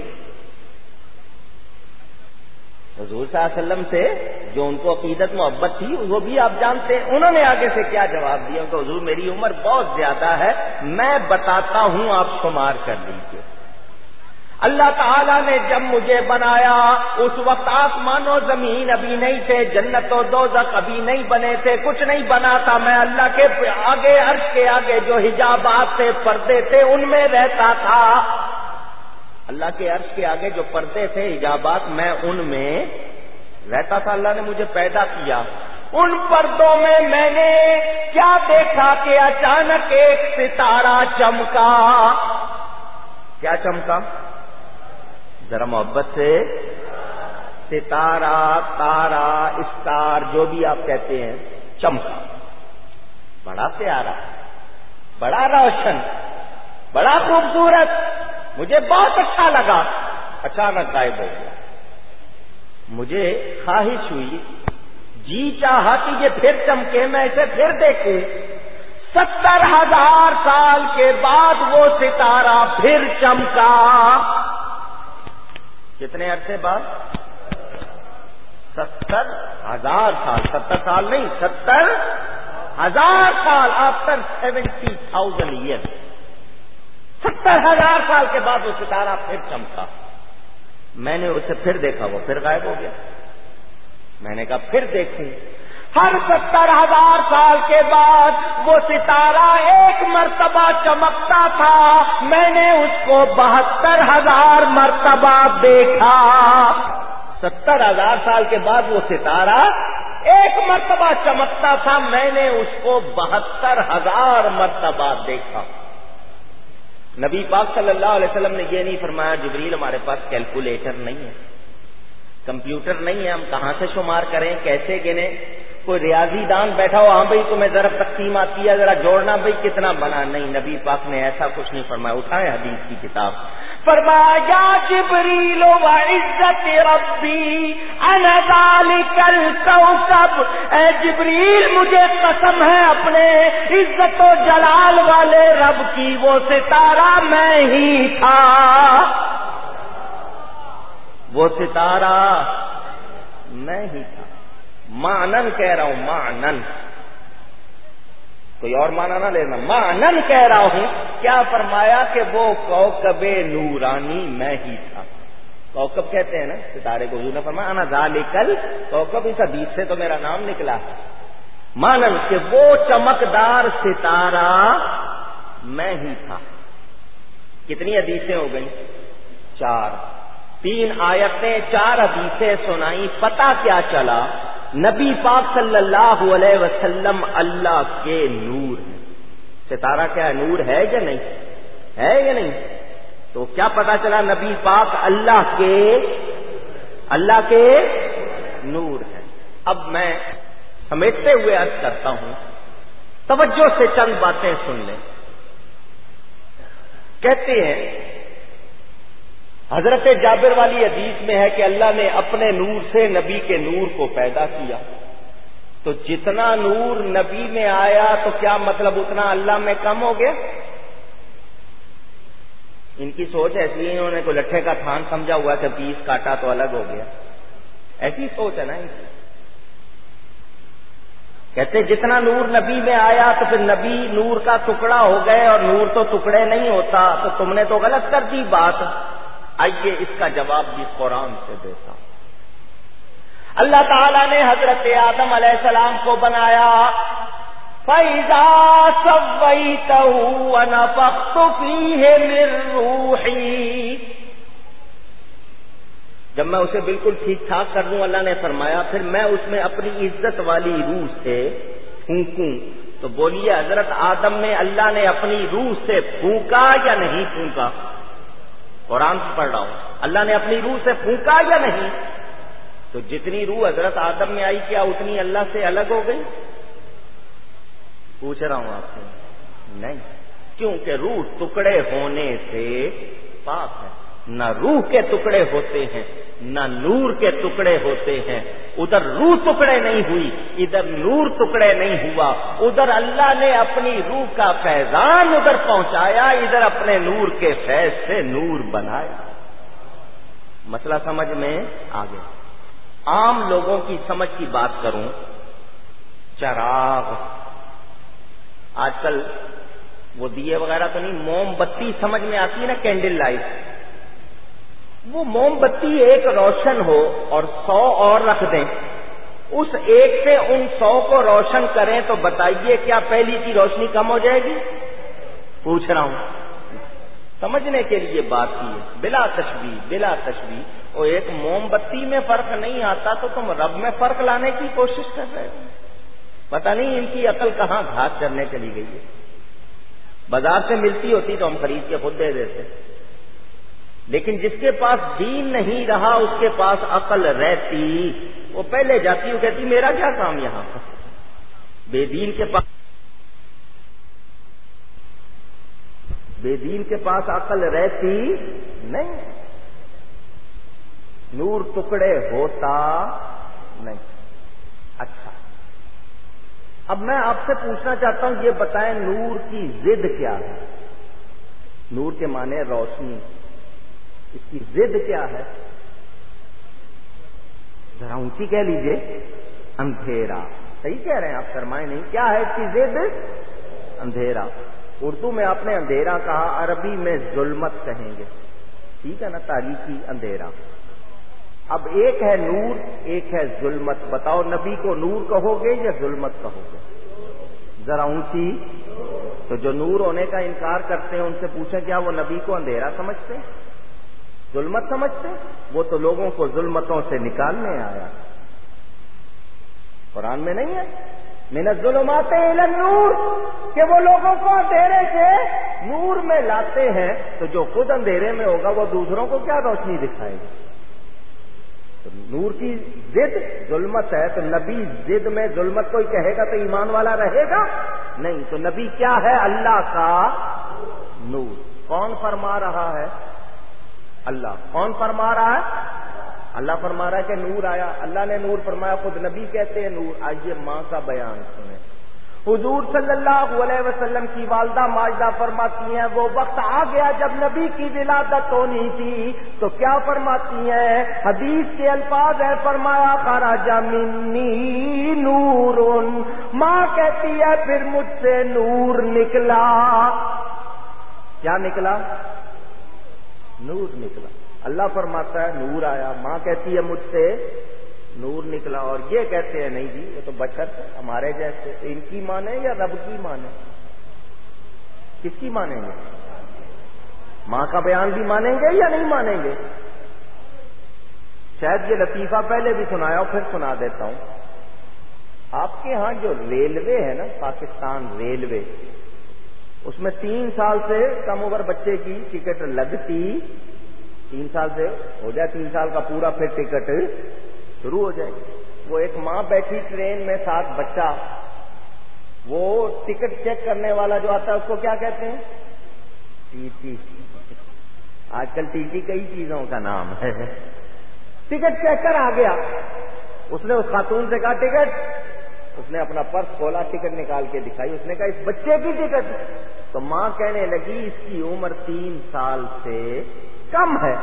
حضور صلی اللہ علیہ وسلم سے جو ان کو عقیدت محبت تھی، وہ بھی آپ جانتے ہیں۔ انہوں نے آگے سے کیا جواب دیا؟ کہ حضور، میری عمر بہت زیادہ ہے، میں بتاتا ہوں آپ شمار کر لیجیے اللہ تعالیٰ نے جب مجھے بنایا، اس وقت آسمان و زمین ابھی نہیں تھے، جنت و دوزخ ابھی نہیں بنے تھے، کچھ نہیں بنا تھا۔ میں اللہ کے آگے، عرش کے آگے جو حجابات تھے، پردے تھے، ان میں رہتا تھا۔ اللہ کے عرش کے آگے جو پردے تھے، حجابات، میں ان میں رہتا تھا۔ اللہ نے مجھے پیدا کیا۔ ان پردوں میں میں نے کیا دیکھا کہ اچانک ایک ستارہ چمکا۔ کیا چمکا؟ ذرا محبت سے۔ ستارہ تارا اسٹار، جو بھی آپ کہتے ہیں، چمکا۔ بڑا پیارا، بڑا روشن، بڑا خوبصورت۔ مجھے بہت اچھا لگا۔ اچانک غائب ہو گیا۔ مجھے خواہش ہوئی جی چاہا کہ یہ پھر چمکے، میں اسے پھر دیکھوں۔ ستر ہزار سال کے بعد وہ ستارہ پھر چمکا۔ کتنے عرصے بعد؟ ستر ہزار سال، ستر سال نہیں، ستر ہزار سال آفٹر سیونٹی تھاؤزینڈ ایئر ستر ہزار سال کے بعد وہ ستارہ پھر چمکا۔ میں نے اسے پھر دیکھا، وہ پھر غائب ہو گیا۔ میں نے کہا پھر دیکھوں ہر ستر ہزار سال کے بعد وہ ستارہ ایک مرتبہ چمکتا تھا۔ میں نے اس کو بہتر ہزار مرتبہ دیکھا۔ ستر ہزار سال کے بعد وہ ستارہ ایک مرتبہ چمکتا تھا۔ میں نے اس کو بہتر ہزار مرتبہ دیکھا۔ نبی پاک صلی اللہ علیہ وسلم نے یہ نہیں فرمایا، جبریل ہمارے پاس کیلکولیٹر نہیں ہے۔ کمپیوٹر نہیں ہے، ہم کہاں سے شمار کریں، کیسے گنے کوئی ریاضی دان بیٹھا ہو ہاں بھائی تمہیں ذرا تقسیم آتی ہے، ذرا جوڑنا بھائی، کتنا بنا؟ نہیں، نبی پاک نے ایسا کچھ نہیں فرمایا۔ اٹھائے حدیث کی کتاب۔ فرمایا جبریل، و عزت ربی کل اے جبریل، مجھے قسم ہے اپنے عزت و جلال والے رب کی، وہ ستارہ میں ہی تھا۔ وہ ستارہ میں ہی تھا۔ مانن کہہ رہا ہوں مانن کوئی اور مانا نہ لینا مانن کہہ رہا ہوں، کیا فرمایا کہ وہ کوکب نورانی میں ہی تھا۔ کوکب کہتے ہیں نا، ستارے کو نے فرمایا، انا ذالکل کوکب، اس حدیث سے تو میرا نام نکلا۔ مانن کہ وہ چمکدار ستارہ میں ہی تھا۔ کتنی حدیثیں ہو گئی چار۔ تین آیتیں، چار حدیثیں سنائی پتا کیا چلا؟ نبی پاک صلی اللہ علیہ وسلم اللہ کے نور ہے ستارہ کیا نور ہے یا نہیں؟ ہے یا نہیں؟ تو کیا پتا چلا نبی پاک اللہ کے اللہ کے نور ہے اب میں سمیٹتے ہوئے عرض کرتا ہوں، توجہ سے چند باتیں سن لیں۔ کہتے ہیں حضرت جابر والی حدیث میں ہے کہ اللہ نے اپنے نور سے نبی کے نور کو پیدا کیا۔ تو جتنا نور نبی میں آیا تو کیا مطلب اتنا اللہ میں کم ہو گیا؟ ان کی سوچ ایسی ہے، انہوں نے کوئی لٹھے کا تھان سمجھا ہوا کہ پیس کاٹا تو الگ ہو گیا۔ ایسی سوچ ہے نا ان کی۔ کہتے جتنا نور نبی میں آیا تو پھر نبی نور کا ٹکڑا ہو گئے اور نور تو ٹکڑے نہیں ہوتا، تو تم نے تو غلط کر دی بات۔ آئیے اس کا جواب بھی قرآن سے دیتا ہوں۔ اللہ تعالیٰ نے حضرت آدم علیہ السلام کو بنایا فیضا سبئی روحی جب میں اسے بالکل ٹھیک ٹھاک کر دوں، اللہ نے فرمایا، پھر میں اس میں اپنی عزت والی روح سے پھونکوں۔ تو بولیے، حضرت آدم میں اللہ نے اپنی روح سے پھونکا یا نہیں پھونکا؟ قرآن سے پڑھ رہا ہوں۔ اللہ نے اپنی روح سے پھونکا یا نہیں؟ تو جتنی روح حضرت آدم میں آئی کیا اتنی اللہ سے الگ ہو گئی؟ پوچھ رہا ہوں آپ سے۔ نہیں، کیونکہ روح ٹکڑے ہونے سے پاک ہے۔ نہ روح کے ٹکڑے ہوتے ہیں، نہ نور کے ٹکڑے ہوتے ہیں۔ ادھر روح ٹکڑے نہیں ہوئی، ادھر نور ٹکڑے نہیں ہوا۔ ادھر اللہ نے اپنی روح کا فیضان ادھر پہنچایا، ادھر اپنے نور کے فیض سے نور بنایا۔ مسئلہ سمجھ میں آ گیا عام لوگوں کی سمجھ کی بات کروں۔ چراغ۔ آج کل وہ دیے وغیرہ تو نہیں، موم بتی سمجھ میں آتی ہے نا، کینڈل لائٹ۔ وہ موم بتی ایک روشن ہو اور سو اور رکھ دیں۔ اس ایک سے ان سو کو روشن کریں تو بتائیے کیا پہلی کی روشنی کم ہو جائے گی؟ پوچھ رہا ہوں۔ سمجھنے کے لیے بات کی ہے۔ بلا تشبی بلا تشبی اور ایک موم بتی میں فرق نہیں آتا تو تم رب میں فرق لانے کی کوشش کر رہے ہو۔ پتہ نہیں ان کی عقل کہاں گھاس کرنے چلی گئی ہے۔ بازار سے ملتی ہوتی تو ہم خرید کے خود دے دیتے۔ لیکن جس کے پاس دین نہیں رہا، اس کے پاس عقل رہتی۔ وہ پہلے جاتی، وہ کہتی، میرا کیا کام یہاں؟ بے دین کے پاس بے دین کے پاس عقل رہتی نہیں۔ نور ٹکڑے ہوتا نہیں۔ اچھا۔ اب میں آپ سے پوچھنا چاہتا ہوں، یہ بتائیں نور کی زد کیا ہے؟ نور کے معنی روشنی۔ اس کی زد کیا ہے؟ ذرا اونچی کہہ لیجیے۔ اندھیرا۔ صحیح کہہ رہے ہیں آپ، فرمائے نہیں۔ کیا ہے اس کی زد اندھیرا۔ اردو میں آپ نے اندھیرا کہا، عربی میں ظلمت کہیں گے۔ ٹھیک ہے نا، تاریخی اندھیرا۔ اب ایک ہے نور، ایک ہے ظلمت۔ بتاؤ، نبی کو نور کہو گے یا ظلمت کہو گے؟ ذرا اونچی۔ تو جو نور ہونے کا انکار کرتے ہیں، ان سے پوچھیں، کیا وہ نبی کو اندھیرا سمجھتے ہیں؟ ظلمت سمجھتے؟ وہ تو لوگوں کو ظلمتوں سے نکالنے آیا۔ قرآن میں نہیں ہے؟ محنت ظلمات نور کہ وہ لوگوں کو اندھیرے سے نور میں لاتے ہیں، تو جو خود اندھیرے میں ہوگا، وہ دوسروں کو کیا روشنی دکھائے گا تو نور کی زد ظلمت ہے، تو نبی زد میں ظلمت کوئی کہے گا تو ایمان والا رہے گا؟ نہیں، تو نبی کیا ہے؟ اللہ کا نور۔ کون فرما رہا ہے؟ اللہ کون فرما رہا ہے؟ اللہ فرما رہا ہے کہ نور آیا۔ اللہ نے نور فرمایا، خود نبی کہتے ہیں، نور، آئیے ماں کا بیان سنیں۔ حضور صلی اللہ علیہ وسلم کی والدہ ماجدہ فرماتی ہیں، وہ وقت آ گیا جب نبی کی ولادت ہونی تھی۔ تو کیا فرماتی ہیں؟ حدیث کے الفاظ ہے فرمایا، خارا جامنی نور ماں کہتی ہے، پھر مجھ سے نور نکلا۔ کیا نکلا؟ نور نکلا۔ اللہ فرماتا ہے، نور آیا۔ ماں کہتی ہے مجھ سے، نور نکلا۔ اور یہ کہتے ہیں، نہیں جی یہ تو بچت ہمارے جیسے۔ ان کی مانے یا رب کی مانے کس کی مانیں گے؟ ماں کا بیان بھی مانیں گے یا نہیں مانیں گے؟ شاید یہ لطیفہ پہلے بھی سنایا اور پھر سنا دیتا ہوں۔ آپ کے ہاں جو ریلوے ہے نا، پاکستان ریلوے اس میں تین سال سے کم عمر بچے کی ٹکٹ لگتی۔ تین سال سے ہو جائے، تین سال کا پورا پھر ٹکٹ شروع ہو جائے گی۔ وہ ایک ماں بیٹھی ٹرین میں ساتھ بچہ۔ وہ ٹکٹ چیک کرنے والا جو آتا ہے، اس کو کیا کہتے ہیں؟ T T. آج کل ٹی ٹی کئی چیزوں کا نام ہے۔ ٹکٹ چیک کر آ گیا۔ اس نے اس خاتون سے کہا، ٹکٹ اس نے اپنا پرس کھولا، ٹکٹ نکال کے دکھائی۔ اس نے کہا، اس بچے کی ٹکٹ؟ تو ماں کہنے لگی، اس کی عمر تین سال سے کم ہے۔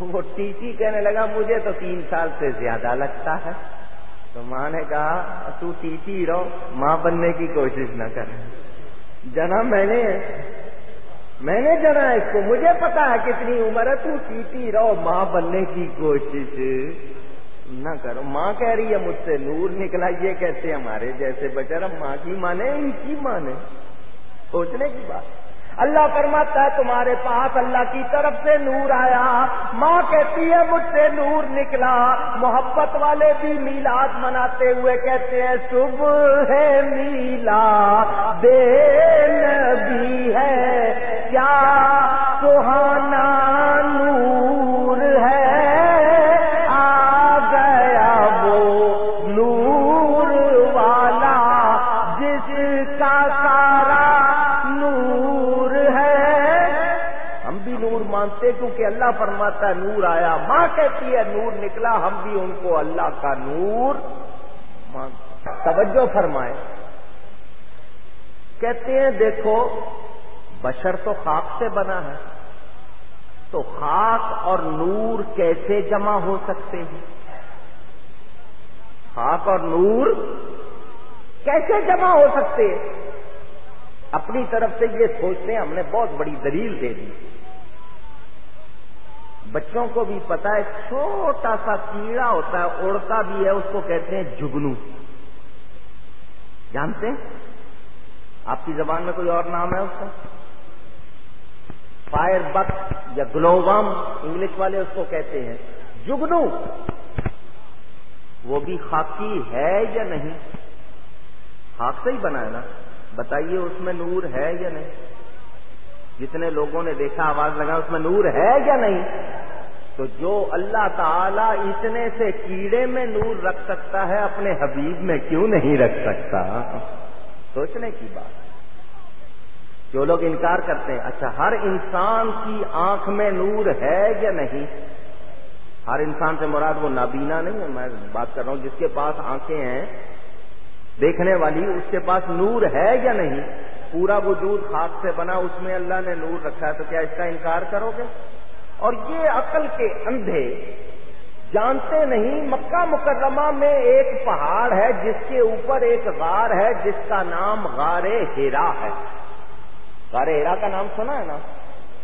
وہ ٹی ٹی کہنے لگا، مجھے تو تین سال سے زیادہ لگتا ہے۔ تو ماں نے کہا، تو ٹی ٹی رہو، ماں بننے کی کوشش نہ کر جنا، میں نے میں نے جنا اس کو، مجھے پتا ہے کتنی عمر ہے، تو ٹی ٹی رہو، ماں بننے کی کوشش۔ نہ کرو۔ ماں کہہ رہی ہے مجھ سے نور نکلا یہ کہتے ہمارے جیسے بچر۔ ماں کی مانے ان کی مانے سوچنے کی بات۔ اللہ فرماتا ہے، تمہارے پاس اللہ کی طرف سے نور آیا۔ ماں کہتی ہے، مجھ سے نور نکلا۔ محبت والے بھی میلاد مناتے ہوئے کہتے ہیں صبح ہے میلا۔ نبی ہے، کیا سہانا اللہ کا نور توجہ فرمائے۔ کہتے ہیں، دیکھو، بشر تو خاک سے بنا ہے۔ تو خاک اور نور کیسے جمع ہو سکتے ہیں؟ خاک اور نور کیسے جمع ہو سکتے ہیں؟ اپنی طرف سے یہ سوچتے ہیں، ہم نے بہت بڑی دلیل دے دی۔ بچوں کو بھی پتا ہے، چھوٹا سا کیڑا ہوتا ہے، اڑتا بھی ہے، اس کو کہتے ہیں جگنو جانتے ہیں؟ آپ کی زبان میں کوئی اور نام ہے اس کا؟ فائر بک یا گلوبم، انگلش والے اس کو کہتے ہیں۔ جگنو وہ بھی خاکی ہے یا نہیں؟ خاک سے ہی بنا ہے نا۔ بتائیے، اس میں نور ہے یا نہیں؟ جتنے لوگوں نے دیکھا آواز لگا اس میں نور ہے یا نہیں؟ تو جو اللہ تعالی اتنے سے کیڑے میں نور رکھ سکتا ہے، اپنے حبیب میں کیوں نہیں رکھ سکتا؟ سوچنے کی بات۔ جو لوگ انکار کرتے ہیں اچھا ہر انسان کی آنکھ میں نور ہے یا نہیں؟ ہر انسان سے مراد وہ نابینا نہیں ہے، میں بات کر رہا ہوں، جس کے پاس آنکھیں ہیں، دیکھنے والی، اس کے پاس نور ہے یا نہیں؟ پورا وجود خاک سے بنا اس میں اللہ نے نور رکھا ہے، تو کیا اس کا انکار کرو گے؟ اور یہ عقل کے اندھے جانتے نہیں، مکہ مکرمہ میں ایک پہاڑ ہے، جس کے اوپر ایک غار ہے، جس کا نام غار ہیرا ہے۔ غار ہیرا کا نام سنا ہے نا؟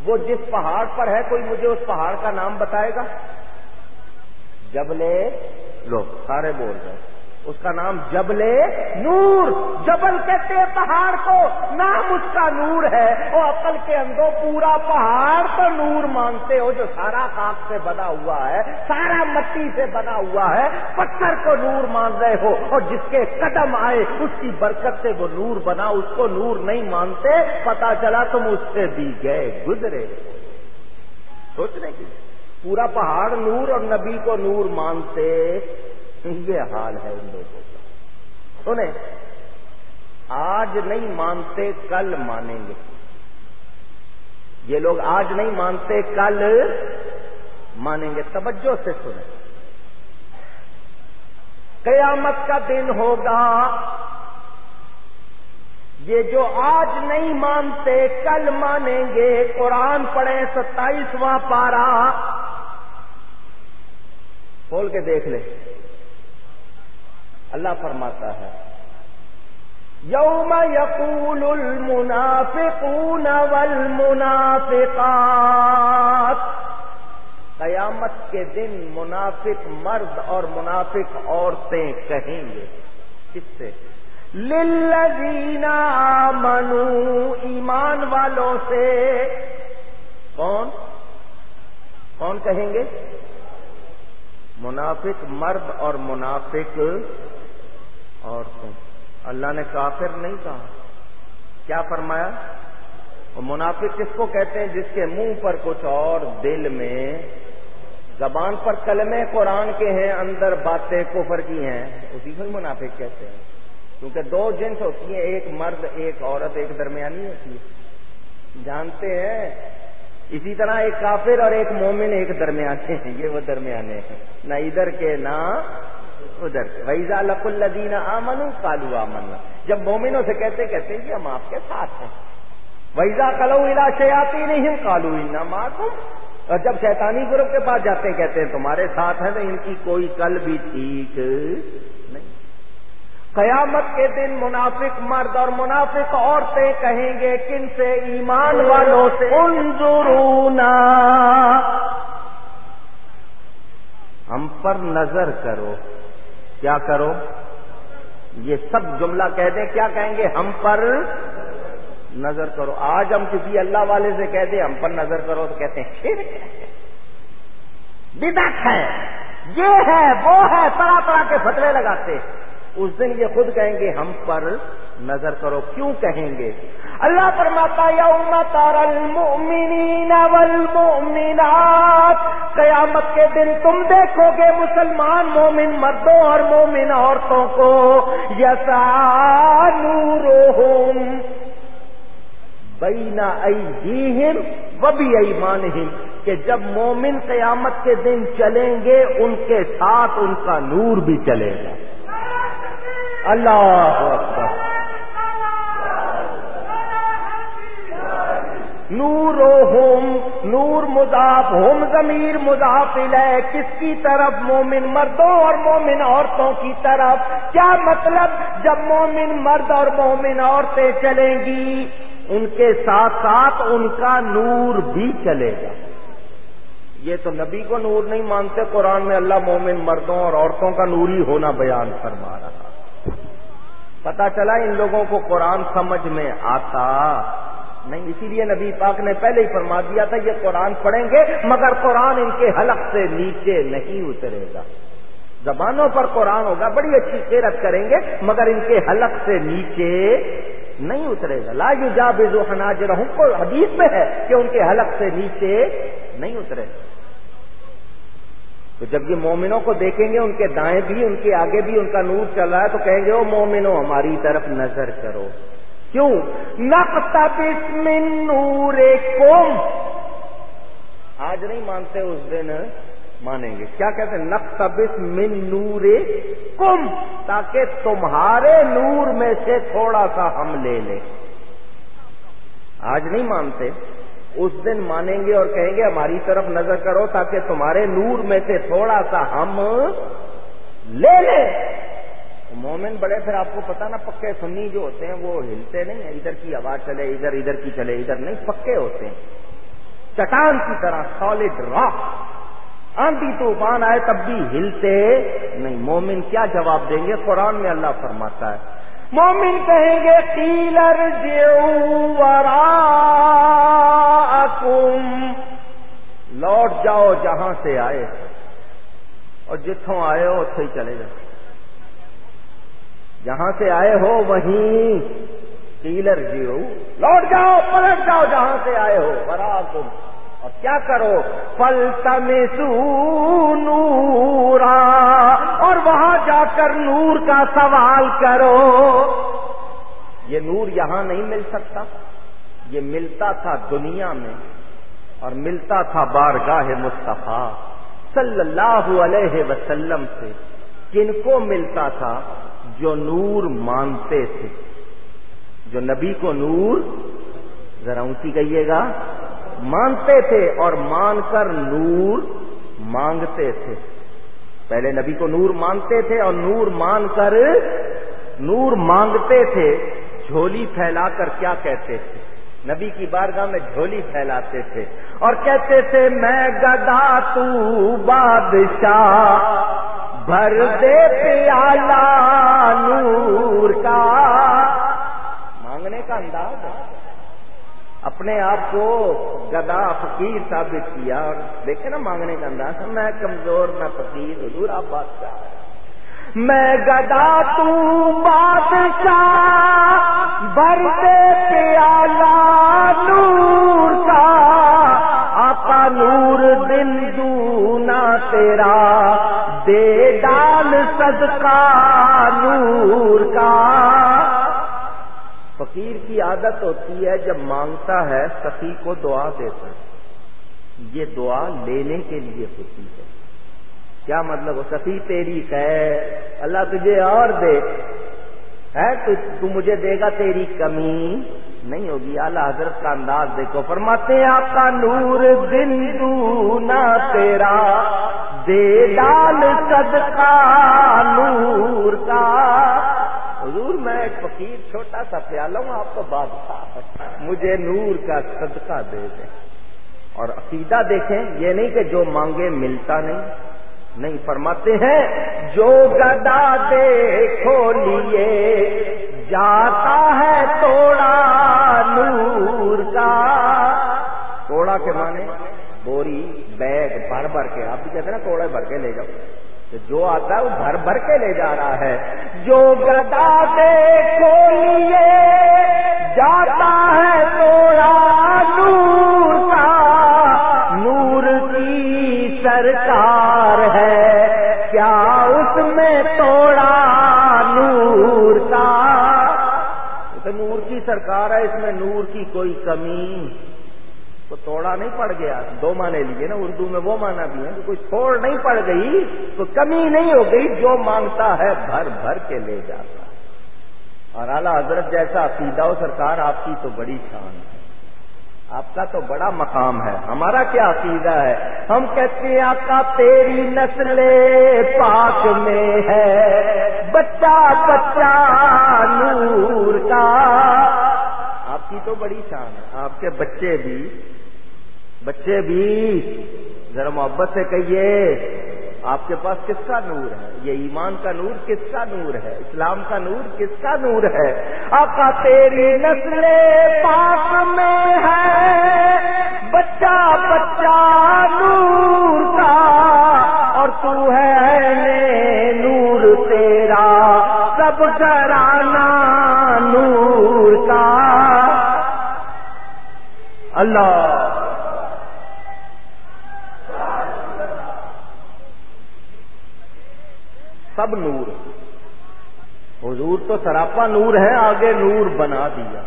وہ جس پہاڑ پر ہے، کوئی مجھے اس پہاڑ کا نام بتائے گا؟ جبلے لو، سارے بول رہے ہیں۔ اس کا نام جبل نور۔ جبل کہتے ہیں پہاڑ کو۔ نام اس کا نور ہے۔ وہ عقل کے اندر پورا پہاڑ تو نور مانتے ہو جو سارا خاک سے بنا ہوا ہے، سارا مٹی سے بنا ہوا ہے۔ پتھر کو نور مان رہے ہو اور جس کے قدم آئے، اس کی برکت سے وہ نور بنا، اس کو نور نہیں مانتے۔ پتا چلا تم اس سے بھی گئے گزرے۔ سوچنے کی۔ پورا پہاڑ نور اور نبی کو نور مانتے۔ یہ حال ہے ان لوگوں کا۔ سنیں، آج نہیں مانتے، کل مانیں گے۔ یہ لوگ آج نہیں مانتے، کل مانیں گے۔ توجہ سے سنیں۔ قیامت کا دن ہوگا۔ یہ جو آج نہیں مانتے، کل مانیں گے۔ قرآن پڑھیں ستائیسواں پارا کھول کے دیکھ لیں۔ اللہ فرماتا ہے۔ یوم یقول المنافقون والمنافقات۔ قیامت کے دن منافق مرد اور منافق عورتیں کہیں گے۔ کس سے؟ للذین آمنوا، ایمان والوں سے۔ کون؟ کون کہیں گے؟ منافق مرد اور منافق۔ عورتوں اللہ نے کافر نہیں کہا۔ کیا فرمایا؟ وہ منافق کس کو کہتے ہیں؟ جس کے منہ پر کچھ اور دل میں، زبان پر کلمے قرآن کے ہیں، اندر باتیں کفر کی ہیں۔ اسی کو منافق کہتے ہیں۔ کیونکہ دو جنس ہوتی ہیں، ایک مرد، ایک عورت، ایک درمیانی ہوتی ہے۔ جانتے ہیں؟ اسی طرح ایک کافر اور ایک مومن ایک درمیانے ہیں۔ یہ وہ درمیانے ہیں۔ نہ ادھر کے، نہ ادھر ویزا لق الدین آمن کالو آمن جب مومنوں سے کہتے کہتے ہیں کہ ہم آپ کے ساتھ ہیں۔ ویزا کلو الا شیاتی نہیں کالو معلوم اور جب شیطانی گروپ کے پاس جاتے ہیں کہتے ہیں تمہارے ساتھ ہیں تو ان کی کوئی کل بھی ٹھیک نہیں۔ قیامت کے دن منافق مرد اور منافق عورتیں کہیں گے کن سے؟ ایمان والوں سے۔ انظرونا۔ ہم پر نظر کرو۔ کیا کرو؟ یہ سب جملہ کہہ دیں، کیا کہیں گے؟ ہم پر نظر کرو۔ آج ہم کسی اللہ والے سے کہہ دیں، ہم پر نظر کرو تو کہتے ہیں بدت ہے، یہ ہے، وہ ہے، طرح طرح کے فتوے لگاتے۔ اس دن یہ خود کہیں گے ہم پر نظر کرو، کیوں کہیں گے؟ اللہ فرماتا یوم تار المؤمنین والمؤمنات، قیامت کے دن تم دیکھو گے مسلمان مومن مردوں اور مومن عورتوں کو یسا نورہم بین ایدیہم و بھی ایمانہم، کہ جب مومن قیامت کے دن چلیں گے، ان کے ساتھ ان کا نور بھی چلے گا۔ اللہ اکبر۔ نور ہوم نور مضاف ہوم ضمیر مضافل ہے کس کی طرف؟ مومن مردوں اور مومن عورتوں کی طرف۔ کیا مطلب؟ جب مومن مرد اور مومن عورتیں چلیں گی، ان کے ساتھ ساتھ ان کا نور بھی چلے گا۔ یہ تو نبی کو نور نہیں مانتے، قرآن میں اللہ مومن مردوں اور عورتوں کا نوری ہونا بیان فرما رہا۔ پتا چلا ان لوگوں کو قرآن سمجھ میں آتا۔ نہیں، اسی لیے نبی پاک نے پہلے ہی فرما دیا تھا، یہ قرآن پڑھیں گے، مگر قرآن ان کے حلق سے نیچے نہیں اترے گا۔ زبانوں پر قرآن ہوگا، بڑی اچھی سیرت کریں گے، مگر ان کے حلق سے نیچے نہیں اترے گا۔ لا یو جا بے حناج رہوں کو حدیث میں ہے کہ ان کے حلق سے نیچے نہیں اترے۔ تو جب یہ مومنوں کو دیکھیں گے، ان کے دائیں بھی، ان کے آگے بھی، ان کا نور چل رہا ہے، تو کہیں گے وہ مومنوں، ہماری طرف نظر کرو۔ کیوں؟ من نور کوم۔ آج نہیں مانتے، اس دن مانیں گے۔ کیا کہتے ہیں؟ نقطبس من نور کم تاکہ تمہارے نور میں سے تھوڑا سا ہم لے لیں۔ آج نہیں مانتے۔ اس دن مانیں گے اور کہیں گے ہماری طرف نظر کرو تاکہ تمہارے نور میں سے تھوڑا سا ہم لے لیں۔ مومن بڑے پھر آپ کو پتا نا پکے سنی جو ہوتے ہیں وہ ہلتے نہیں ہیں، ادھر کی آواز چلے، ادھر ادھر کی چلے، ادھر نہیں، پکے ہوتے ہیں۔ چٹان کی طرح سالڈ راک آندھی طوفان آئے تب بھی ہلتے نہیں۔ مومن کیا جواب دیں گے؟ قرآن میں اللہ فرماتا ہے۔ مومن کہیں گے تیلر لوٹ جاؤ جہاں سے آئے اور جتوں آئے ہو اتو ہی چلے جاؤ۔ جہاں سے آئے ہو وہیں تیلر جیو لوٹ جاؤ، پلٹ جاؤ جہاں سے آئے ہو برا تم اور کیا کرو؟ پل تمسو نورا اور وہاں جا کر نور کا سوال کرو۔ یہ نور یہاں نہیں مل سکتا۔ یہ ملتا تھا دنیا میں اور ملتا تھا بارگاہ مصطفیٰ صلی اللہ علیہ وسلم سے۔ کن کو ملتا تھا جو نور مانتے تھے؟ جو نبی کو نور؟ ذرا اونچی کہیے گا۔ مانتے تھے اور مان کر نور مانگتے تھے۔ پہلے نبی کو نور مانتے تھے اور نور مان کر نور مانگتے تھے۔ جھولی پھیلا کر کیا کہتے تھے؟ نبی کی بارگاہ میں جھولی پھیلاتے تھے اور کہتے تھے، میں گدا تو بادشاہ، بھر دے پیالہ نور کا۔ مانگنے کا انداز ہے۔ اپنے آپ کو گدا فقیر ثابت کیا اور دیکھے نا مانگنے کا انداز، میں کمزور، میں فقیر، حضور آپ بادشاہ میں گدا تو بادشاہ، برتے پیالہ نور کا، آقا نور دن دونا تیرا، دے ڈال صدقہ نور کا۔ فقیر کی عادت ہوتی ہے جب مانگتا ہے سخی کو دعا دیتا ہے۔ یہ دعا لینے کے لیے ہوتی ہے۔ کیا مطلب؟ سخی تیری خیر، اللہ تجھے اور دے۔ ہے تو مجھے دے گا تیری کمی۔ نہیں ہوگی، اعلیٰ حضرت کا انداز دیکھو۔ فرماتے ہیں، آپ کا نور دن دونا تیرا۔ دے ڈال صدقہ نور کا۔ حضور میں ایک فقیر چھوٹا سا پیالہ ہوں، آپ کو بادشاہ مجھے نور کا صدقہ دے دیں۔ اور عقیدہ دیکھیں، یہ نہیں کہ جو مانگے ملتا نہیں۔ نہیں فرماتے ہیں، جو گدا دیکھو لیے، جاتا ہے توڑا نور کا۔ توڑا کے مانے بوری بیگ بھر بھر کے، آپ بھی کہتے ہیں نا، توڑے بھر کے لے جاؤ۔ جو آتا ہے وہ بھر بھر کے لے جا رہا ہے۔ جو گدا دیکھو لیے جاتا ہے نہیں پڑ گیا۔ دو مانے لیجیے نا اردو میں وہ مانا بھی ہے کہ کوئی توڑ نہیں پڑ گئی تو کمی نہیں ہو گئی، جو مانگتا ہے بھر بھر کے لے جاتا۔ اور اعلیٰ حضرت جیسا عقیدہ ہو سرکار آپ کی تو بڑی شان ہے۔ آپ کا تو بڑا مقام ہے۔ ہمارا کیا عقیدہ ہے؟ ہم کہتے ہیں، آپ کا تیری نسل پاک میں ہے۔ بچہ بچہ نور کا۔ آپ کی تو بڑی شان ہے۔ آپ کے بچے بھی بچے بھی ذرا محبت سے کہیے، آپ کے پاس کس کا نور ہے؟ یہ ایمان کا نور کس کا نور ہے؟ اسلام کا نور کس کا نور ہے؟ آقا تیری نسل پاک میں ہے، بچہ بچہ سراپا نور ہے، آگے نور بنا دیا۔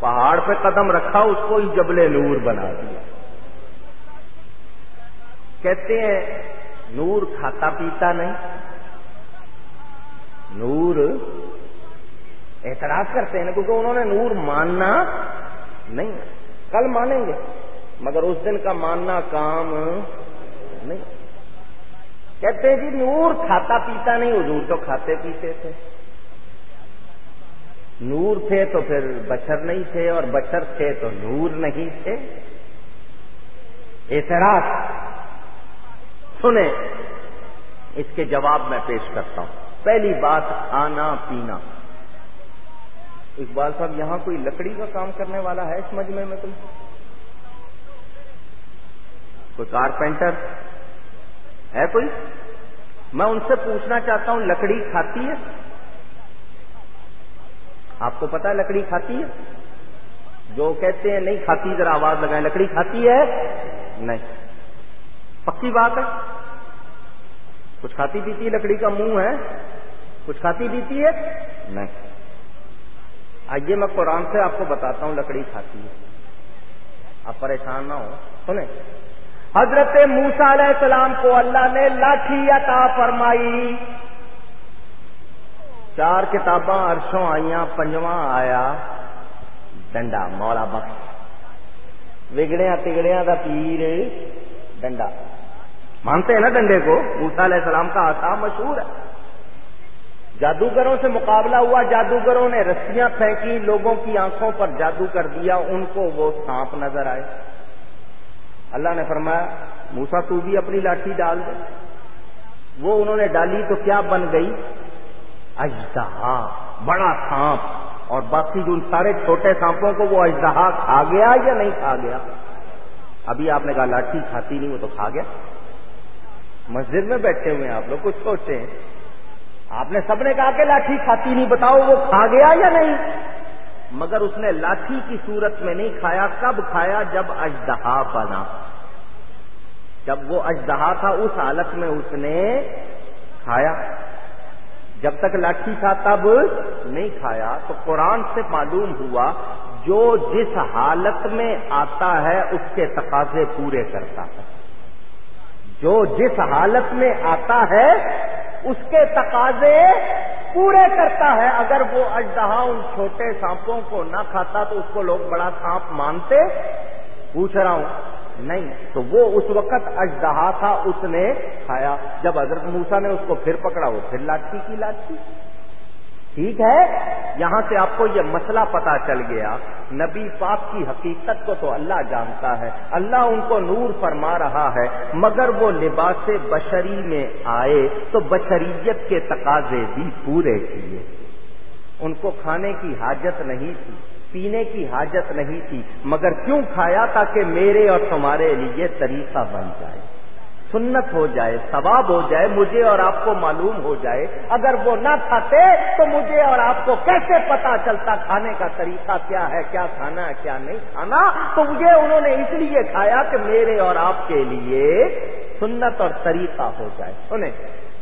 پہاڑ پہ قدم رکھا، اس کو ہی جبل نور بنا دیا۔ کہتے ہیں، نور کھاتا پیتا نہیں۔ نور اعتراض کرتے ہیں، کیونکہ انہوں نے نور ماننا نہیں۔ کل مانیں گے، مگر اس دن کا ماننا کام نہیں۔ کہتے ہیں جی نور کھاتا پیتا نہیں، حضور تو کھاتے پیتے تھے۔ نور تھے تو پھر بچر نہیں تھے اور بچر تھے تو نور نہیں تھے اعتراض۔ سنیں، اس کے جواب میں پیش کرتا ہوں۔ پہلی بات، کھانا، پینا۔ اقبال صاحب، یہاں کوئی لکڑی کا کام کرنے والا ہے اس مجمے میں تم کوئی کارپینٹر؟ ہے کوئی؟ میں ان سے پوچھنا چاہتا ہوں، لکڑی کھاتی ہے؟ آپ کو پتا ہے لکڑی کھاتی ہے؟ جو کہتے ہیں نہیں کھاتی، ذرا آواز لگائیں، لکڑی کھاتی ہے؟ نہیں۔ پکی بات ہے۔ کچھ کھاتی پیتی لکڑی کا منہ ہے۔ کچھ کھاتی پیتی ہے؟ نہیں۔ آئیے میں قرآن سے آپ کو بتاتا ہوں لکڑی کھاتی ہے۔ آپ پریشان نہ ہو سنیں۔ حضرت موسا علیہ السلام کو اللہ نے لاٹھی عطا فرمائی۔ چار کتاباں عرشوں آئیاں، پنجواں آیا، ڈنڈا، مولا بخش۔ وگڑیا تگڑیا کا پیر، ڈنڈا۔ مانتے ہیں نا ڈنڈے کو؟ موسا علیہ السلام کا آتا مشہور۔ ہے جادوگروں سے مقابلہ ہوا، جادوگروں نے رسیاں پھینکی، لوگوں کی آنکھوں پر جادو کر دیا، ان کو وہ سانپ نظر آئے۔ اللہ نے فرمایا موسا تو بھی اپنی لاٹھی ڈال دے۔ وہ انہوں نے ڈالی تو کیا بن گئی؟ اجدہا، بڑا سانپ۔ اور باقی جو ان سارے چھوٹے سانپوں کو وہ اجدہا کھا گیا یا نہیں کھا گیا؟ ابھی آپ نے کہا لاٹھی کھاتی نہیں، وہ تو کھا گیا۔ مسجد میں بیٹھے ہوئے ہیں آپ لوگ، کچھ سوچتے ہیں۔ آپ نے سب نے کہا کہ لاٹھی کھاتی نہیں، بتاؤ وہ کھا گیا یا نہیں؟ مگر اس نے لاٹھی کی صورت میں نہیں کھایا، کب کھایا؟ جب اجدہا بنا۔ جب وہ اجدہا تھا، اس حالت میں اس نے کھایا۔ جب تک لاٹھی تھا تب نہیں کھایا، تو قرآن سے معلوم ہوا جو جس حالت میں آتا ہے، اس کے تقاضے پورے کرتا ہے۔ جو جس حالت میں آتا ہے، اس کے تقاضے پورے کرتا ہے۔ اگر وہ اجدہا ان چھوٹے سانپوں کو نہ کھاتا، تو اس کو لوگ بڑا سانپ مانتے۔ پوچھ رہا ہوں نہیں، تو وہ اس وقت اجدہا تھا، اس نے کھایا۔ جب حضرت موسا نے اس کو پھر پکڑا، وہ پھر لاٹھی کی لاٹھی۔ ٹھیک ہے؟ یہاں سے آپ کو یہ مسئلہ پتا چل گیا۔ نبی پاک کی حقیقت کو تو اللہ جانتا ہے۔ اللہ ان کو نور فرما رہا ہے، مگر وہ لباس بشری میں آئے تو بشریت کے تقاضے بھی پورے کیے۔ ان کو کھانے کی حاجت نہیں تھی۔ پینے کی حاجت نہیں تھی، مگر کیوں کھایا تاکہ میرے اور تمہارے لیے طریقہ بن جائے؟ سنت ہو جائے، ثواب ہو جائے، مجھے اور آپ کو معلوم ہو جائے۔ اگر وہ نہ کھاتے تو مجھے اور آپ کو کیسے پتا چلتا کھانے کا طریقہ کیا ہے، کیا کھانا ہے، کیا نہیں کھانا؟ تو مجھے انہوں نے اس لیے کھایا کہ میرے اور آپ کے لیے سنت اور طریقہ ہو جائے۔ سنیں،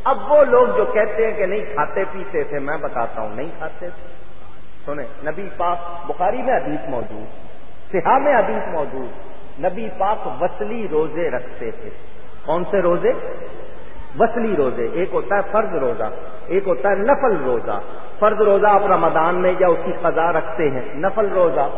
اب وہ لوگ جو کہتے ہیں کہ نہیں، کھاتے پیتے تھے، میں بتاتا ہوں، نہیں کھاتے تھے۔ سنیں۔ نبی پاک بخاری میں حدیث موجود سہا میں حدیث موجود۔ نبی پاک وصلی روزے رکھتے تھے۔ کون سے روزے؟ وصلی روزے۔ ایک ہوتا ہے فرض روزہ، ایک ہوتا ہے نفل روزہ۔ فرض روزہ آپ رمضان میں یا اس کی قضا رکھتے ہیں۔ نفل روزہ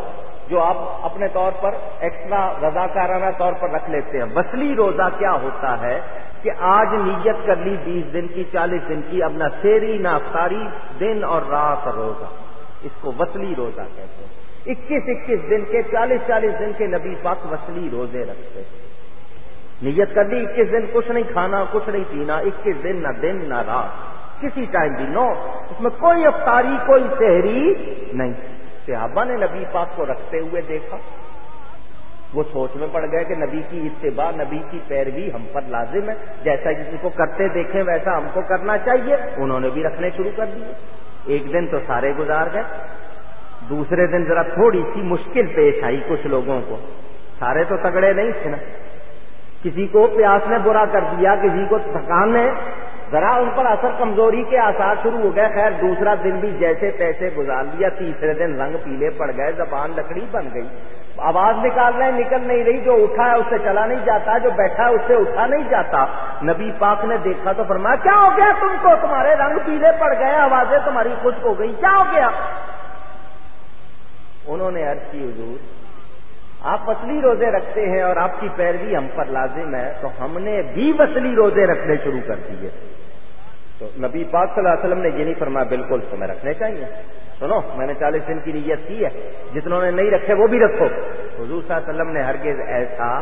جو آپ اپنے طور پر ایکسٹرا رضا کارانہ طور پر رکھ لیتے ہیں۔ وصلی روزہ کیا ہوتا ہے کہ آج نیت کر لی بیس دن کی، چالیس دن کی، اب نہ سیری نہ افطاری، دن اور رات روزہ۔ اس کو وصلی روزہ کہتے ہیں۔ اکیس اکیس دن کے، چالیس چالیس دن کے نبی پاک وصلی روزے رکھتے نیت کر دی، اکیس دن کچھ نہیں کھانا، کچھ نہیں پینا، اکیس دن نہ دن نہ رات۔ کسی ٹائم بھی نو۔ اس میں کوئی افطاری، کوئی شہری نہیں۔ صحابہ نے نبی پاک کو رکھتے ہوئے دیکھا۔ وہ سوچ میں پڑ گئے کہ نبی کی اتباع، نبی کی پیروی ہم پر لازم ہے۔ جیسا کسی کو کرتے دیکھیں، ویسا ہم کو کرنا چاہیے۔ انہوں نے بھی رکھنے شروع کر دیے۔ ایک دن تو سارے گزار گئے، دوسرے دن ذرا تھوڑی سی مشکل پیش آئی کچھ لوگوں کو۔ سارے تو تگڑے نہیں تھے نا۔ کسی کو پیاس نے برا کر دیا، کسی کو تھکان نے ذرا ان پر اثر کمزوری کے آثار شروع ہو گئے۔ خیر، دوسرا دن بھی جیسے تیسے گزار لیا، تیسرے دن رنگ پیلے پڑ گئے، زبان لکڑی بن گئی۔ آواز نکال رہے، نکل نہیں رہی، جو اٹھا ہے اس سے چلا نہیں جاتا، جو بیٹھا ہے اس سے اٹھا نہیں جاتا۔ نبی پاک نے دیکھا تو فرمایا، کیا ہو گیا تم کو؟ تمہارے رنگ پیلے پڑ گئے، آوازیں تمہاری خشک ہو گئی کیا ہو گیا؟ انہوں نے عرض کی، حضور آپ وصلی روزے رکھتے ہیں اور آپ کی پیروی ہم پر لازم ہے، تو ہم نے بھی وصلی روزے رکھنے شروع کر دیے۔ تو نبی پاک صلی اللہ علیہ وسلم نے یہ نہیں فرمایا، بالکل تمہیں رکھنے چاہیے۔ سنو، میں نے چالیس دن کی نیت کی ہے۔ جتنوں نے نہیں رکھے وہ بھی رکھو۔ حضور صلی اللہ علیہ وسلم نے ہرگز ایسا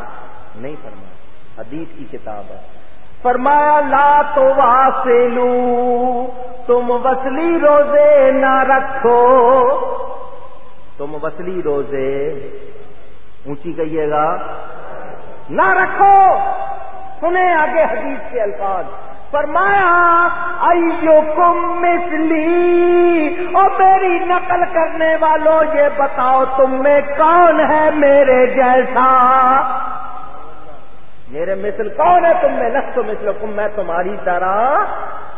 نہیں فرمایا۔ حدیث کی کتاب ہے۔ فرمایا، لا تو واسلو تم وصلی روزے نہ رکھو۔ تم وصلی روزے اونچی کہیے گا، نہ رکھو، سنیں آگے حدیث کے الفاظ۔ فرمایا ایو کم مسلی اور میری نقل کرنے والوں، یہ بتاؤ تم میں کون ہے میرے جیسا؟ میرے مثل کون ہے تم میں؟ نقص مثل کم میں تمہاری طرح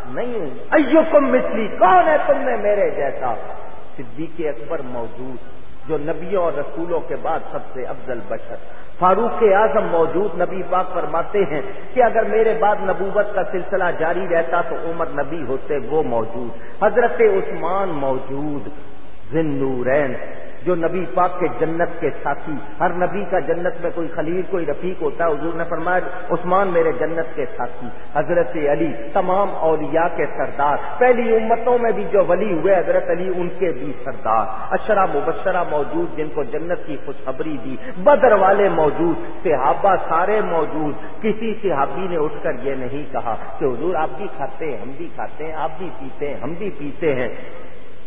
نہیں ہوں۔ ایو کم مسلی کون ہے تم میں میرے جیسا؟ صدیق اکبر موجود۔ جو نبیوں اور رسولوں کے بعد سب سے افضل بشر۔ فاروق اعظم موجود نبی پاک فرماتے ہیں کہ اگر میرے بعد نبوت کا سلسلہ جاری رہتا تو عمر نبی ہوتے وہ موجود۔ حضرت عثمان موجود۔ ذن نورین جو نبی پاک کے جنت کے ساتھی، ہر نبی کا جنت میں کوئی خلیل، کوئی رفیق ہوتا ہے، حضور نے فرمایا عثمان میرے جنت کے ساتھی، حضرت علی، تمام اولیاء کے سردار، پہلی امتوں میں بھی جو ولی ہوئے، حضرت علی ان کے بھی سردار۔ اشرا مبشرہ موجود، جن کو جنت کی خوشخبری دی۔ بدر والے موجود، صحابہ سارے موجود، کسی صحابی نے اٹھ کر یہ نہیں کہا کہ حضور آپ بھی کھاتے ہیں، ہم بھی کھاتے ہیں، آپ بھی پیتے ہیں، ہم بھی پیتے ہیں۔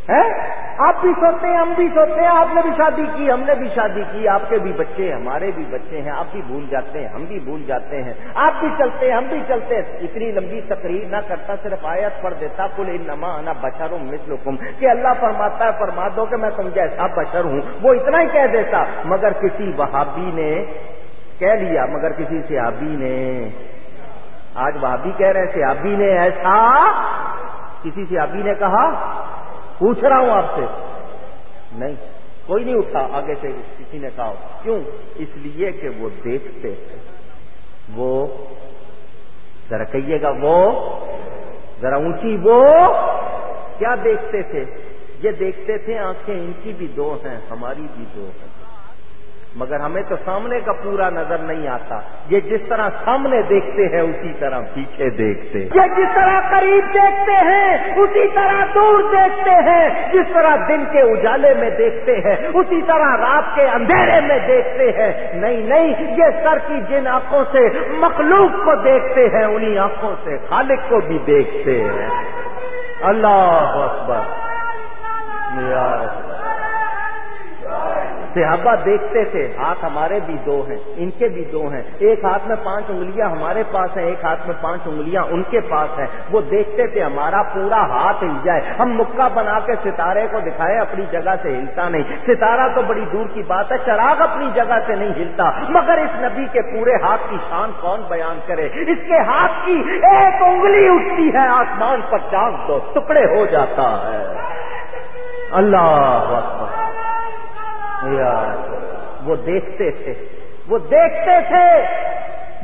آپ بھی سوتے ہیں، ہم بھی سوتے ہیں، آپ نے بھی شادی کی، ہم نے بھی شادی کی، آپ کے بھی بچے ہمارے بھی بچے ہیں، آپ بھی بھول جاتے ہیں، ہم بھی بھول جاتے ہیں، آپ بھی چلتے ہیں، ہم بھی چلتے ہیں۔ اتنی لمبی تقریر نہ کرتا، صرف آیت پڑھ دیتا کل ان نما نہ بشر ہوں حکم کہ اللہ فرماتا ہے، فرما دو کہ میں تم جیسا بشر ہوں، وہ اتنا ہی کہہ دیتا۔ مگر کسی وہابی نے کہہ لیا، مگر کسی سیابی نے۔ آج وہابی کہہ رہے سیابی نے ایسا، کسی سیابی نے کہا پوچھ رہا ہوں آپ سے۔ نہیں، کوئی نہیں اٹھا۔ آگے سے کسی نے کہا، کیوں؟ اس لیے کہ وہ دیکھتے تھے وہ، ذرا کہیے گا، وہ، ذرا اونچی، وہ کیا دیکھتے تھے؟ یہ دیکھتے تھے آنکھیں، ان کی بھی دو ہیں، ہماری بھی دو ہیں۔ مگر ہمیں تو سامنے کا پورا نظر نہیں آتا۔ یہ جس طرح سامنے دیکھتے ہیں، اسی طرح پیچھے دیکھتے۔ ہیں یہ جس طرح قریب دیکھتے ہیں، اسی طرح دور دیکھتے ہیں۔ جس طرح دن کے اجالے میں دیکھتے ہیں، اسی طرح رات کے اندھیرے میں دیکھتے ہیں۔ نہیں نہیں، یہ سر کی جن آنکھوں سے مخلوق کو دیکھتے ہیں، انہی آنکھوں سے خالق کو بھی دیکھتے ہیں۔ اللہ اکبر۔ صحابہ دیکھتے تھے، ہاتھ ہمارے بھی دو ہیں، ان کے بھی دو ہیں۔ ایک ہاتھ میں پانچ انگلیاں ہمارے پاس ہیں، ایک ہاتھ میں پانچ انگلیاں ان کے پاس ہیں۔ وہ دیکھتے تھے ہمارا پورا ہاتھ ہل جائے۔ ہم مکہ بنا کے ستارے کو دکھائے، اپنی جگہ سے ہلتا نہیں۔ ستارہ تو بڑی دور کی بات ہے، چراغ اپنی جگہ سے نہیں ہلتا۔ مگر اس نبی کے پورے ہاتھ کی شان کون بیان کرے؟ اس کے ہاتھ کی ایک انگلی اٹھتی ہے، آسمان پر چاند دو، ٹکڑے ہو جاتا ہے۔ اللہ وہ دیکھتے تھے وہ دیکھتے تھے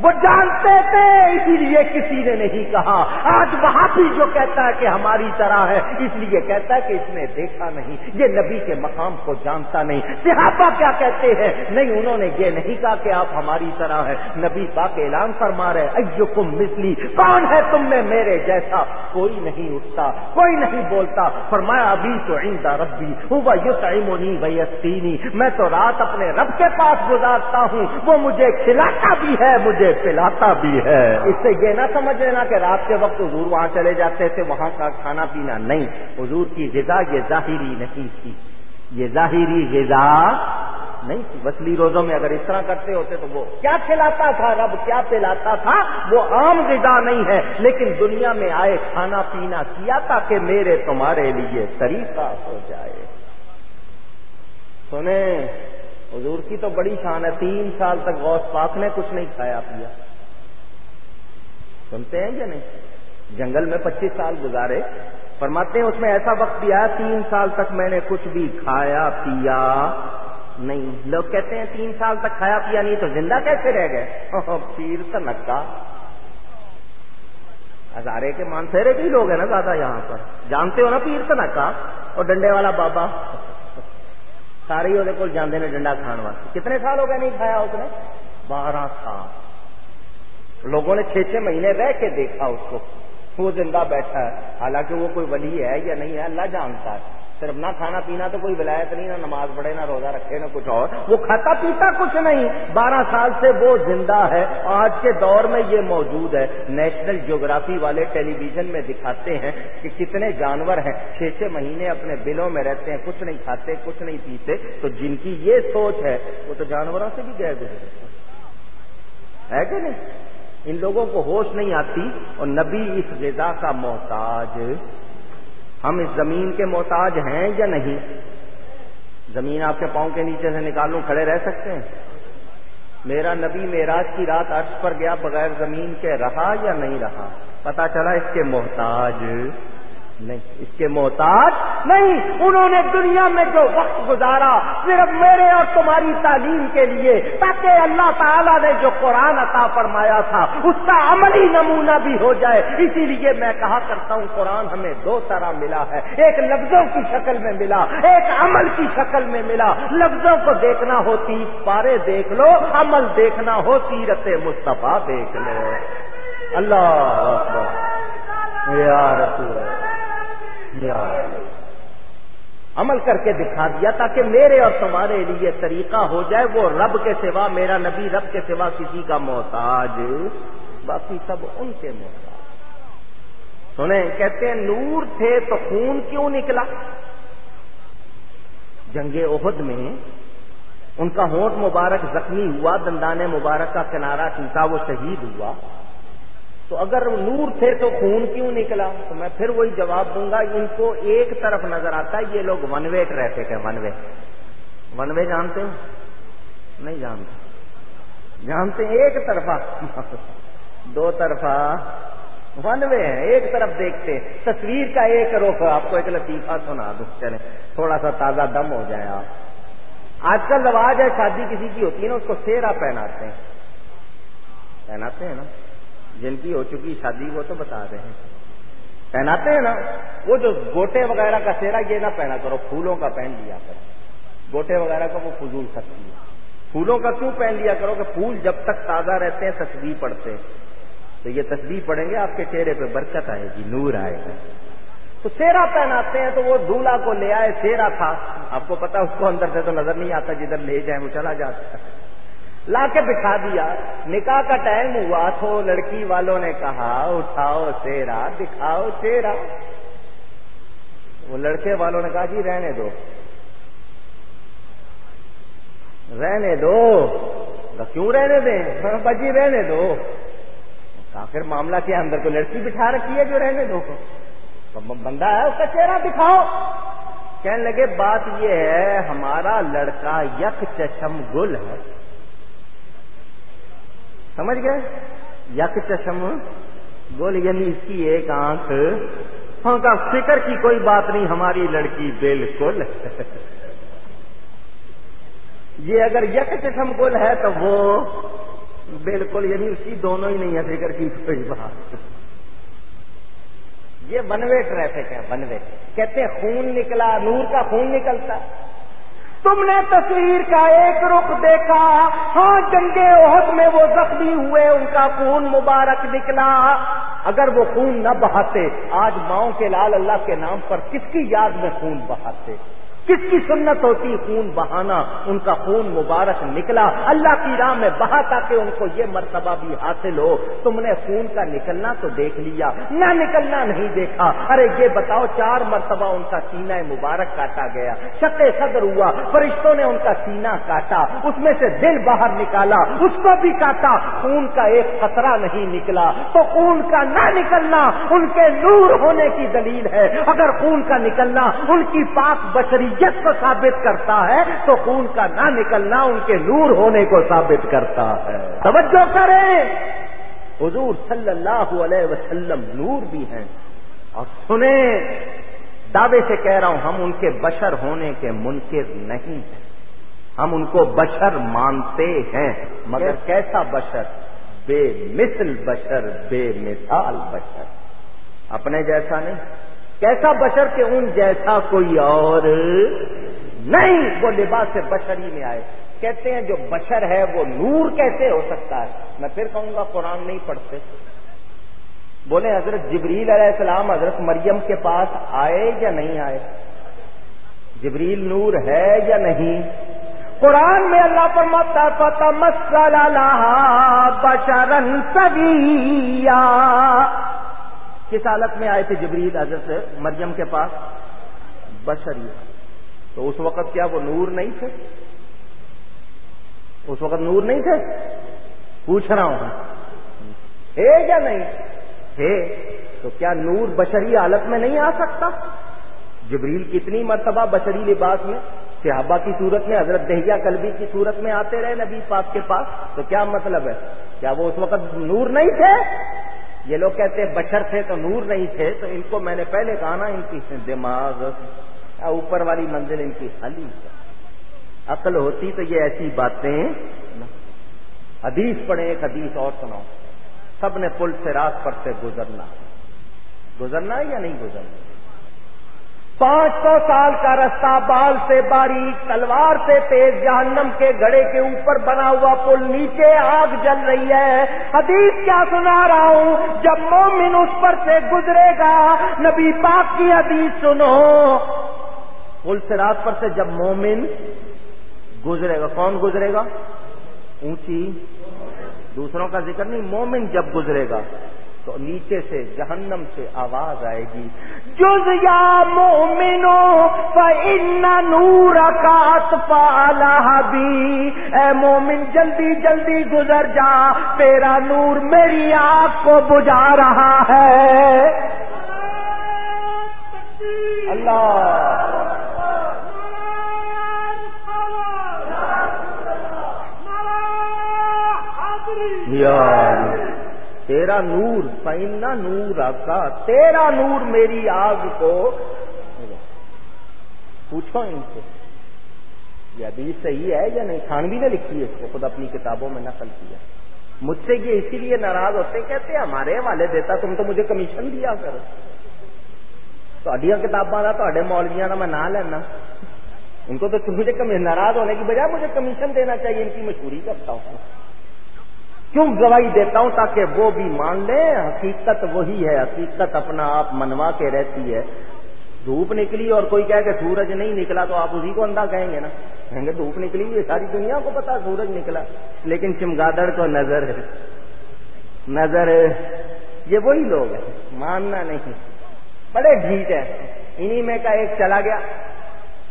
وہ جانتے تھے، اسی لیے کسی نے نہیں کہا۔ آج وہاں بھی جو کہتا ہے کہ ہماری طرح ہے، اس لیے کہتا ہے کہ اس نے دیکھا نہیں، یہ نبی کے مقام کو جانتا نہیں۔ صحابہ کیا کہتے ہیں؟ نہیں، انہوں نے یہ نہیں کہا کہ آپ ہماری طرح ہے نبی پاک اعلان فرما رہے ایوکم مثلی، کون ہے تم میں میرے جیسا؟ کوئی نہیں اٹھتا، کوئی نہیں بولتا۔ فرمایا، ابھی تو عند ربی، ہوا یو تعیمونی ویستینی میں تو رات اپنے رب کے پاس گزارتا ہوں، وہ مجھے کھلاتا بھی ہے، مجھے پلاتا بھی ہے۔ اس سے یہ نہ سمجھ لینا کہ رات کے وقت حضور وہاں چلے جاتے تھے، وہاں کا کھانا پینا نہیں۔ حضور کی غذا یہ ظاہری نہیں تھی۔ یہ ظاہری غذا نہیں تھی۔ وسلی روزوں میں اگر اس طرح کرتے ہوتے تو وہ کیا کھلاتا تھا؟ رب کیا پلاتا تھا؟ وہ عام غذا نہیں ہے۔ لیکن دنیا میں آئے کھانا پینا کیا تاکہ میرے تمہارے لیے طریقہ ہو جائے۔ سنیں۔ حضور کی تو بڑی شان ہے، تین سال تک غوث پاک نے کچھ نہیں کھایا، پیا۔ سنتے ہیں یا نہیں؟ جنگل میں پچیس سال گزارے۔ فرماتے ہیں، اس میں ایسا وقت بھی آیا، تین سال تک میں نے کچھ بھی کھایا، پیا۔ نہیں، لوگ کہتے ہیں، تین سال تک کھایا، پیا نہیں، تو زندہ کیسے رہ گئے؟ پیر تو نکا۔ ہزارے کے مانسیرے بھی لوگ ہیں نا زیادہ یہاں پر۔ جانتے ہو نا، پیر تو نکا۔ اور ڈنڈے والا بابا۔ سارے ہی وہ جانے نے ڈنڈا کھان واسطے کتنے سال ہو گئے نہیں کھایا اس نے بارہ سال لوگوں نے چھ چھ مہینے رہ کے دیکھا اس کو وہ زندہ بیٹھا ہے حالانکہ وہ کوئی ولی ہے یا نہیں ہے اللہ جانتا ہے صرف نہ کھانا پینا تو کوئی ولایت نہیں، نہ نماز پڑھے، نہ روزہ رکھے، نہ کچھ اور۔ وہ کھاتا پیتا کچھ نہیں۔ بارہ سال سے وہ زندہ ہے۔ آج کے دور میں یہ موجود ہے۔ نیشنل جیوگرافی والے ٹیلی ویژن میں دکھاتے ہیں کہ کتنے جانور ہیں۔ چھ چھ مہینے اپنے بلوں میں رہتے ہیں۔ کچھ نہیں کھاتے، کچھ نہیں پیتے۔ تو جن کی یہ سوچ ہے، وہ تو جانوروں سے بھی گئے گزرے ہے کہ نہیں؟ ان لوگوں کو ہوش نہیں آتی۔ اور نبی اس غذا کا محتاج ہم اس زمین کے محتاج ہیں یا نہیں؟ زمین آپ کے پاؤں کے نیچے سے نکالوں، کھڑے رہ سکتے ہیں؟ میرا نبی معراج کی رات عرش پر گیا بغیر زمین کے رہا یا نہیں رہا؟ پتا چلا اس کے محتاج نہیں، اس کے محتاج نہیں۔ انہوں نے دنیا میں جو وقت گزارا، صرف میرے اور تمہاری تعلیم کے لیے، تاکہ اللہ تعالیٰ نے جو قرآن عطا فرمایا تھا، اس کا عملی نمونہ بھی ہو جائے۔ اسی لیے میں کہا کرتا ہوں، قرآن ہمیں دو طرح ملا ہے۔ ایک لفظوں کی شکل میں ملا، ایک عمل کی شکل میں ملا۔ لفظوں کو دیکھنا ہو تیس پارے دیکھ لو، عمل دیکھنا ہو سیرت مصطفیٰ دیکھ لو۔ اللہ یا رسول عمل کر کے دکھا دیا تاکہ میرے اور تمہارے لیے طریقہ ہو جائے، وہ رب کے سوا، میرا نبی رب کے سوا کسی کا محتاج، باقی سب ان کے محتاج۔ سنیں، کہتے ہیں نور تھے تو خون کیوں نکلا؟ جنگ عہد میں ان کا ہونٹ مبارک زخمی ہوا دندانے مبارک کا کنارہ ٹوٹا، وہ شہید ہوا۔ تو اگر نور تھے تو خون کیوں نکلا؟ تو میں پھر وہی جواب دوں گا، ان کو ایک طرف نظر آتا ہے، یہ لوگ ون ویٹ رہتے تھے ون وے ون وے جانتے ہیں نہیں جانتے. جانتے ہیں، ایک طرفہ. دو طرفہ. ون وے ہیں ایک طرف دیکھتے. تصویر کا ایک رخ آپ کو ایک لطیفہ سنا دو چلے تھوڑا سا تازہ دم ہو جائے آپ. آج کل رواج ہے، شادی کسی کی ہوتی ہے نا، اس کو سیرا پہناتے ہیں. پہناتے ہیں نا؟ جن کی ہو چکی شادی، وہ تو بتا رہے ہیں۔ پہناتے ہیں نا، وہ جو گوٹے وغیرہ کا سیرا یہ نہ پہنا کرو، پھولوں کا پہن لیا کرو۔ گوٹے وغیرہ کا وہ فضول سکتی ہے۔ پھولوں کا کیوں پہن لیا کرو کہ پھول جب تک تازہ رہتے ہیں تصویر پڑتے تو یہ تصویر پڑیں گے، آپ کے چہرے پہ برکت آئے گی، نور آئے گا۔ تو سیرا پہناتے ہیں تو وہ دولہا کو لے آئے سیرا تھا۔ آپ کو پتا اس کو اندر سے تو نظر نہیں آتا، جدھر لے جائیں وہ چلا جاتا ہے۔ لا کے بٹھا دیا۔ نکاح کا ٹائم ہوا، تو لڑکی والوں نے کہا، اٹھاؤ چہرہ، دکھاؤ چہرہ۔ وہ لڑکے والوں نے کہا جی رہنے دو۔ رہنے دو۔ کیوں رہنے دیں؟ بجی رہنے دو۔ پھر معاملہ کیا؟ اندر تو لڑکی بٹھا رکھی ہے جو رہنے دو؟ بندہ ہے اس کا چہرہ دکھاؤ۔ کہنے لگے، بات یہ ہے، ہمارا لڑکا یک چشم گل ہے۔ سمجھ گئے؟ یک چشم بول یعنی اس کی ایک آنکھ۔ ہاں کا فکر کی کوئی بات نہیں، ہماری لڑکی بالکل۔ یہ اگر یک چشم گل ہے تو وہ بالکل یعنی اسی دونوں ہی نہیں ہے فکر کی کوئی بات۔ یہ ون وے ٹریفک ہے ون وے کہتے ہیں خون نکلا، نور کا خون نکلتا۔ تم نے تصویر کا ایک رخ دیکھا۔ ہاں جنگے عہد میں وہ زخمی ہوئے، ان کا خون مبارک نکلا اگر وہ خون نہ بہاتے، آج ماؤں کے لال اللہ کے نام پر کس کی یاد میں خون بہاتے؟ کس کی سنت ہوتی خون بہانا، ان کا خون مبارک نکلا، اللہ کی راہ میں بہا تاکہ ان کو یہ مرتبہ بھی حاصل ہو۔ تم نے خون کا نکلنا تو دیکھ لیا، نہ نکلنا نہیں دیکھا۔ ارے یہ بتاؤ، چار مرتبہ ان کا سینہ مبارک کاٹا گیا۔ شک صدر ہوا، فرشتوں نے ان کا سینہ کاٹا، اس میں سے دل باہر نکالا، اس کو بھی کاٹا۔ خون کا ایک خطرہ نہیں نکلا۔ تو خون کا نہ نکلنا ان کے نور ہونے کی دلیل ہے۔ اگر خون کا نکلنا ان کی پاک بچری کو ثابت کرتا ہے تو خون کا نہ نکلنا ان کے نور ہونے کو ثابت کرتا ہے۔ توجہ کریں۔ حضور صلی اللہ علیہ وسلم نور بھی ہیں۔ اور سنیں دعوے سے کہہ رہا ہوں ہم ان کے بشر ہونے کے منکر نہیں ہیں۔ ہم ان کو بشر مانتے ہیں مگر کیسا بشر؟ بے مثل بشر بے مثال بشر۔ اپنے جیسا نہیں۔ کیسا بشر کے ان جیسا کوئی اور نہیں؟ وہ لباس سے بشر ہی میں آئے۔ کہتے ہیں جو بشر ہے وہ نور کیسے ہو سکتا ہے؟ میں پھر کہوں گا قرآن نہیں پڑھتے۔ بولے، حضرت جبریل علیہ السلام حضرت مریم کے پاس آئے یا نہیں آئے؟ جبریل نور ہے یا نہیں؟ قرآن میں اللہ پر مت پتا مسلح بشرن سبیا کس حالت میں آئے تھے جبریل حضرت مریم کے پاس؟ بشری۔ تو اس وقت کیا وہ نور نہیں تھے؟ اس وقت نور نہیں تھے؟ پوچھ رہا ہوں۔ ہے یا نہیں؟ ہے۔ تو کیا نور بشری حالت میں نہیں آ سکتا؟ جبریل کتنی مرتبہ بشری لباس میں، صحابہ کی صورت میں، حضرت دہیا کلبی کی صورت میں آتے رہے نبی پاک کے پاس؟ تو کیا مطلب ہے؟ کیا وہ اس وقت نور نہیں تھے؟ یہ لوگ کہتے ہیں بشر تھے تو نور نہیں تھے، تو ان کو میں نے پہلے کہا نا ان کی دماغ اوپر والی منزل ان کی خالی عقل ہوتی تو یہ ایسی باتیں حدیث پڑھیں، ایک حدیث اور سناؤ۔ سب نے پل سے راست پر سے گزرنا۔ گزرنا ہے یا نہیں گزرنا؟ پانچ سو سال کا رستہ بال سے باریک تلوار سے تیز جہنم کے گڑے کے اوپر بنا ہوا پل نیچے آگ جل رہی ہے۔ حدیث کیا سنا رہا ہوں؟ جب مومن اس پر سے گزرے گا، نبی پاک کی حدیث سنو۔ پل سے رات پر سے جب مومن گزرے گا، کون گزرے گا؟ اونچی، دوسروں کا ذکر نہیں، مومن جب گزرے گا۔ تو نیچے سے جہنم سے آواز آئے گی۔ جز یا مومنو فإن نور کا پالا بھی اے مومن جلدی جلدی گزر جا تیرا نور میری آنکھ کو بجھا رہا ہے۔ اللہ تیرا نور سائنا نور آقا، تیرا نور میری آگ کو۔ پوچھو ان سے، یہ ابھی صحیح ہے یا نہیں؟ خانوی نے لکھی ہے اس کو، خود اپنی کتابوں میں نقل کیا مجھ سے یہ اسی لیے ناراض ہوتے، کہتے، ہمارے والے دیتا، تم تو مجھے کمیشن دیا کرو۔ کتاباں کا تو مولویاں کا میں نہ لینا۔ ان کو تو مجھے ناراض ہونے کی بجائے مجھے کمیشن دینا چاہیے، ان کی مشہوری کرتا ہوں۔ کیوں گواہی دیتا ہوں تاکہ وہ بھی مان لیں حقیقت وہی ہے، حقیقت اپنا آپ منوا کے رہتی ہے۔ دھوپ نکلی اور کوئی کہے کہ سورج نہیں نکلا تو آپ اسی کو اندھا کہیں گے نا؟ کہیں گے دھوپ نکلی ہوئی ساری دنیا کو پتا سورج نکلا۔ لیکن چمگادڑ کو نظر ہے۔ نظر یہ وہی لوگ ہیں، ماننا نہیں۔ بڑے ڈھیٹ ہے انہی میں کا ایک چلا گیا۔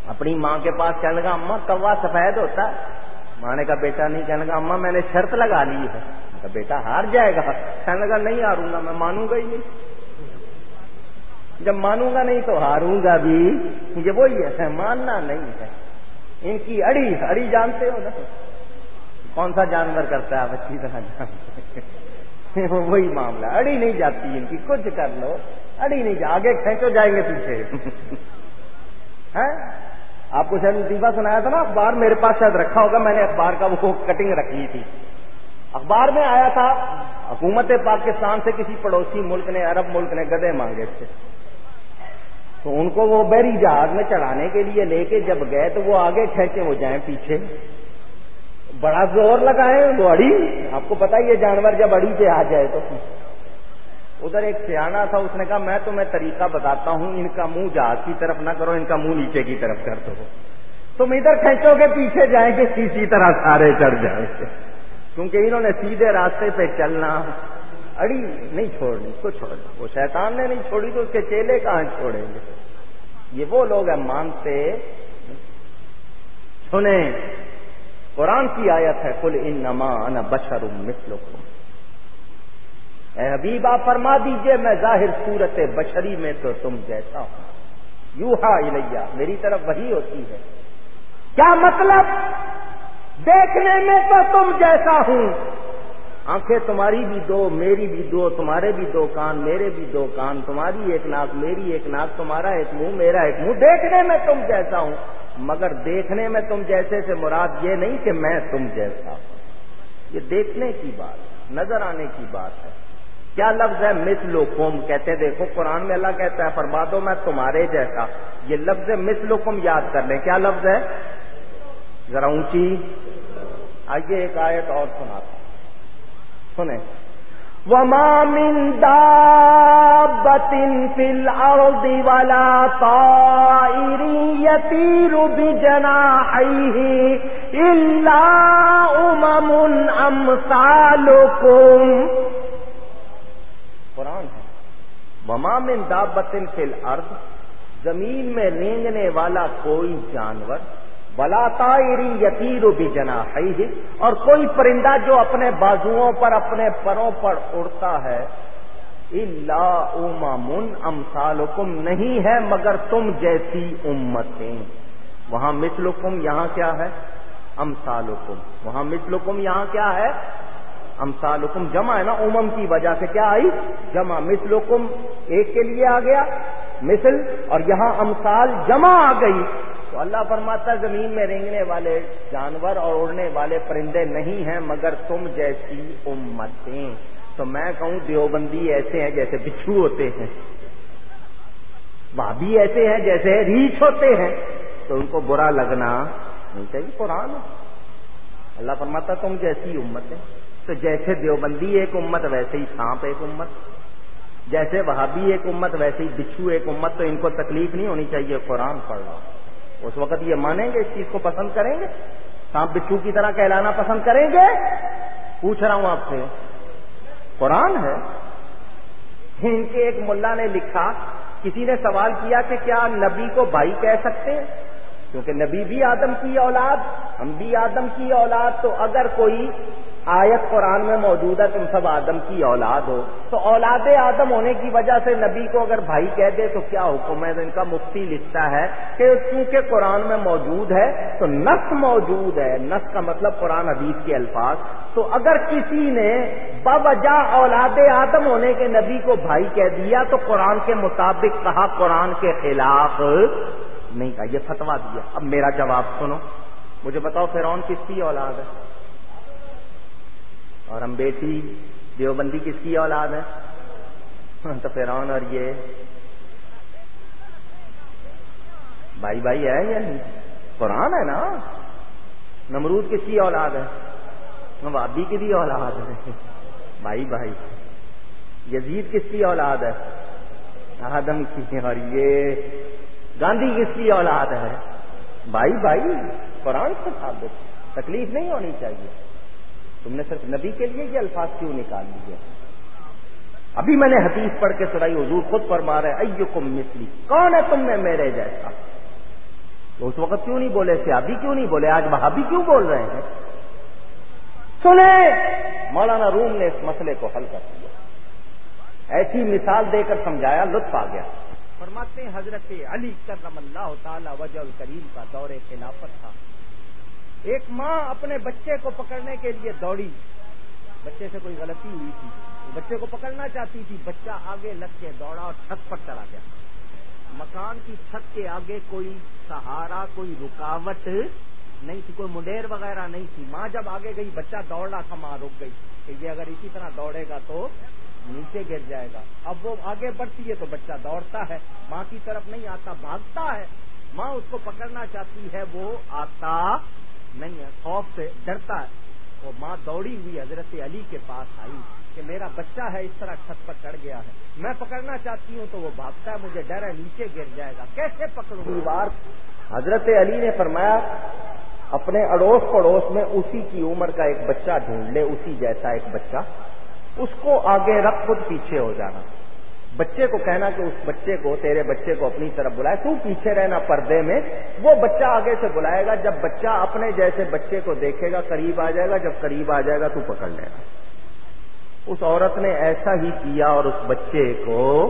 اپنی ماں کے پاس چل گا، اما کوا سفید ہوتا ہے۔ ماں نے کہا، بیٹا نہیں، کہنے لگا اما میں نے شرط لگا لی ہے. کہا، بیٹا ہار جائے گا. کہنے لگا، نہیں ہاروں گا، میں مانوں گا ہی نہیں. جب مانوں گا نہیں تو ہاروں گا بھی۔ یہ وہی ہے ماننا نہیں ہے۔ ان کی اڑی اڑی جانتے ہو نا کون سا جانور کرتا ہے آپ اچھی طرح جانتے وہی معاملہ اڑی نہیں جاتی ان کی، کچھ کر لو۔ اڑی نہیں جا، آگے کھینچو جائیں گے پیچھے۔ ہاں؟ آپ کو شاید لطیفہ سنایا تھا نا، اخبار میرے پاس شاید رکھا ہوگا، میں نے اخبار کا وہ کٹنگ رکھی تھی۔ اخبار میں آیا تھا، حکومت پاکستان سے کسی پڑوسی ملک نے، عرب ملک نے گدے مانگے تھے۔ تو ان کو وہ بحری جہاز میں چڑھانے کے لیے لے کے جب گئے تو وہ آگے کھینچے ہو جائیں پیچھے۔ بڑا زور لگائے وہ اڑی۔ آپ کو پتا یہ جانور جب اڑی پہ آ جائے تو۔ ادھر ایک سیاح تھا، اس نے کہا، میں تمہیں طریقہ بتاتا ہوں، ان کا منہ جہاز کی طرف نہ کرو، ان کا منہ نیچے کی طرف کر دو۔ تم ادھر کھینچو گے، پیچھے جائیں گے کسی طرح سارے چڑھ جائیں گے۔ کیونکہ انہوں نے سیدھے راستے پہ چلنا اڑی، نہیں چھوڑنی، اس کو چھوڑ وہ شیطان نے نہیں چھوڑی تو اس کے چیلے کہاں چھوڑیں گے؟ یہ وہ لوگ ہیں، مانتے سنیں۔ قرآن کی آیت ہے کل ان نما بشر مسلو اے حبیبہ فرما دیجیے میں ظاہر صورت بشری میں تو تم جیسا ہوں۔ یو ہا میری طرف وہی ہوتی ہے۔ کیا مطلب؟ دیکھنے میں تو تم جیسا ہوں۔ آنکھیں تمہاری بھی دو، میری بھی دو، تمہارے بھی دو کان، میرے بھی دو کان، تمہاری ایک ناک، میری ایک ناک، تمہارا ایک منہ، میرا ایک منہ۔ دیکھنے میں تم جیسا ہوں، مگر دیکھنے میں تم جیسے سے مراد یہ نہیں کہ میں تم جیسا ہوں۔ یہ دیکھنے کی بات نظر آنے کی بات ہے۔ کیا لفظ ہے مثل قوم کہتے ہیں، دیکھو، قرآن میں اللہ کہتا ہے، فرما دو میں تمہارے جیسا۔ یہ لفظ مثل قوم یاد کر لیں۔ کیا لفظ ہے؟ ذرا اونچی۔ آئیے ایک آیت اور سناتا سنیں۔ وما من دابة في الأرض ولا طائر يطير بجناحيه إلا أمم أمثالكم وما من دابة في الأرض زمین میں رینگنے والا کوئی جانور بلا تائری یتیر بھی جنا اور کوئی پرندہ جو اپنے بازوؤں پر، اپنے پروں پر اڑتا ہے اللہ امامن امسالکم نہیں ہے مگر تم جیسی امتیں۔ وہاں مثلکم یہاں کیا ہے؟ امسالکم وہاں مثلکم یہاں کیا ہے؟ امسالکم جمع ہے نا امم کی وجہ سے کیا آئی؟ جمع. مثلکم ایک کے لیے آ گیا. مثل اور یہاں امسال جمع آ گئی. تو اللہ فرماتا زمین میں رینگنے والے جانور اور اڑنے والے پرندے نہیں ہیں مگر تم جیسی امتیں. تو میں کہوں دیوبندی ایسے ہیں جیسے بچھو ہوتے ہیں. بھابھی ایسے ہیں جیسے ریچھ ہوتے ہیں. تو ان کو برا لگنا نہیں چاہیے، قرآن اللہ فرماتا تم جیسی امت ہے تو جیسے دیوبندی ایک امت، ویسے ہی سانپ ایک امت۔ جیسے وہابی ایک امت، ویسے ہی بچھو ایک امت۔ تو ان کو تکلیف نہیں ہونی چاہیے قرآن پڑھ رہا اس وقت یہ مانیں گے اس چیز کو پسند کریں گے؟ سانپ بچھو کی طرح کہلانا پسند کریں گے؟ پوچھ رہا ہوں آپ سے۔ قرآن ہے۔ ان کے ایک ملا نے لکھا، کسی نے سوال کیا کہ کیا نبی کو بھائی کہہ سکتے؟ ہیں کیونکہ نبی بھی آدم کی اولاد، ہم بھی آدم کی اولاد۔ تو اگر کوئی آیت قرآن میں موجود ہے، تم سب آدم کی اولاد ہو۔ تو اولاد آدم ہونے کی وجہ سے نبی کو اگر بھائی کہہ دے تو کیا حکم ہے؟ ان کا مفتی لکھتا ہے کہ چونکہ قرآن میں موجود ہے تو نس موجود ہے۔ نس کا مطلب قرآن حدیث کے الفاظ۔ تو اگر کسی نے بوجہ اولاد آدم ہونے کے نبی کو بھائی کہہ دیا تو قرآن کے مطابق کہا، قرآن کے خلاف۔ نہیں کہا، یہ فتوا دیا۔ اب میرا جواب سنو۔ مجھے بتاؤ فرعون کس کی اولاد ہے؟ اور ہم بیٹی دیوبندی کس کی اولاد ہے؟ تو فرعون اور یہ بھائی بھائی ہے یا نہیں؟ قرآن ہے نا؟ نمرود کس کی اولاد ہے؟ وابی کی بھی اولاد ہے۔ بھائی بھائی، یزید کس کی اولاد ہے؟ آدم کی اور یہ گاندھی کس کی اولاد ہے؟ بھائی بھائی، قرآن سے ثابت، تکلیف نہیں ہونی چاہیے۔ تم نے صرف نبی کے لیے یہ الفاظ کیوں نکال لیے؟ ابھی میں نے حدیث پڑھ کے سنائی، حضور خود فرما رہے ایکم مثلی، کون ہے تم میں میرے جیسا؟ تو اس وقت کیوں نہیں بولے؟ سے ابھی کیوں نہیں بولے؟ آج وہاں بھی کیوں بول رہے ہیں؟ سنے مولانا روم نے اس مسئلے کو حل کر دیا۔ ایسی مثال دے کر سمجھایا، لطف آ گیا۔ فرماتے ہیں، حضرت علی کرم اللہ تعالی وجہ الکریم کا دور خلافت تھا۔ ایک ماں اپنے بچے کو پکڑنے کے لیے دوڑی۔ بچے سے کوئی غلطی ہوئی تھی۔ بچے کو پکڑنا چاہتی تھی۔ بچہ آگے لگ کے دوڑا اور چھت پر چلا گیا۔ مکان کی چھت کے آگے کوئی سہارا، کوئی رکاوٹ نہیں تھی، کوئی منڈیر وغیرہ نہیں تھی۔ ماں جب آگے گئی، بچہ دوڑ رہا تھا، ماں رک گئی کہ یہ اگر اسی طرح دوڑے گا تو نیچے گر جائے گا۔ اب وہ آگے بڑھتی ہے تو بچہ دوڑتا ہے۔ ماں کی طرف نہیں آتا، بھاگتا ہے۔ ماں اس کو پکڑنا چاہتی ہے، وہ آتا نہیں ہے خوف سے ڈرتا ہے۔ وہ ماں دوڑی ہوئی حضرت علی کے پاس آئی کہ میرا بچہ ہے، اس طرح چھت پر چڑھ گیا ہے۔ میں پکڑنا چاہتی ہوں تو وہ بھاگتا ہے، مجھے ڈر ہے، نیچے گر جائے گا۔ کیسے پکڑوں؟ بار حضرت علی نے فرمایا، اپنے اڑوس پڑوس میں اسی کی عمر کا ایک بچہ ڈھونڈ لے، اسی جیسا ایک بچہ۔ اس کو آگے رکھ، خود پیچھے ہو جانا۔ بچے کو کہنا کہ اس بچے کو، تیرے بچے کو اپنی طرف بلائے۔ تو پیچھے رہنا پردے میں۔ وہ بچہ آگے سے بلائے گا۔ جب بچہ اپنے جیسے بچے کو دیکھے گا، قریب آ جائے گا۔ جب قریب آ جائے گا تو پکڑ لے گا۔ اس عورت نے ایسا ہی کیا اور اس بچے کو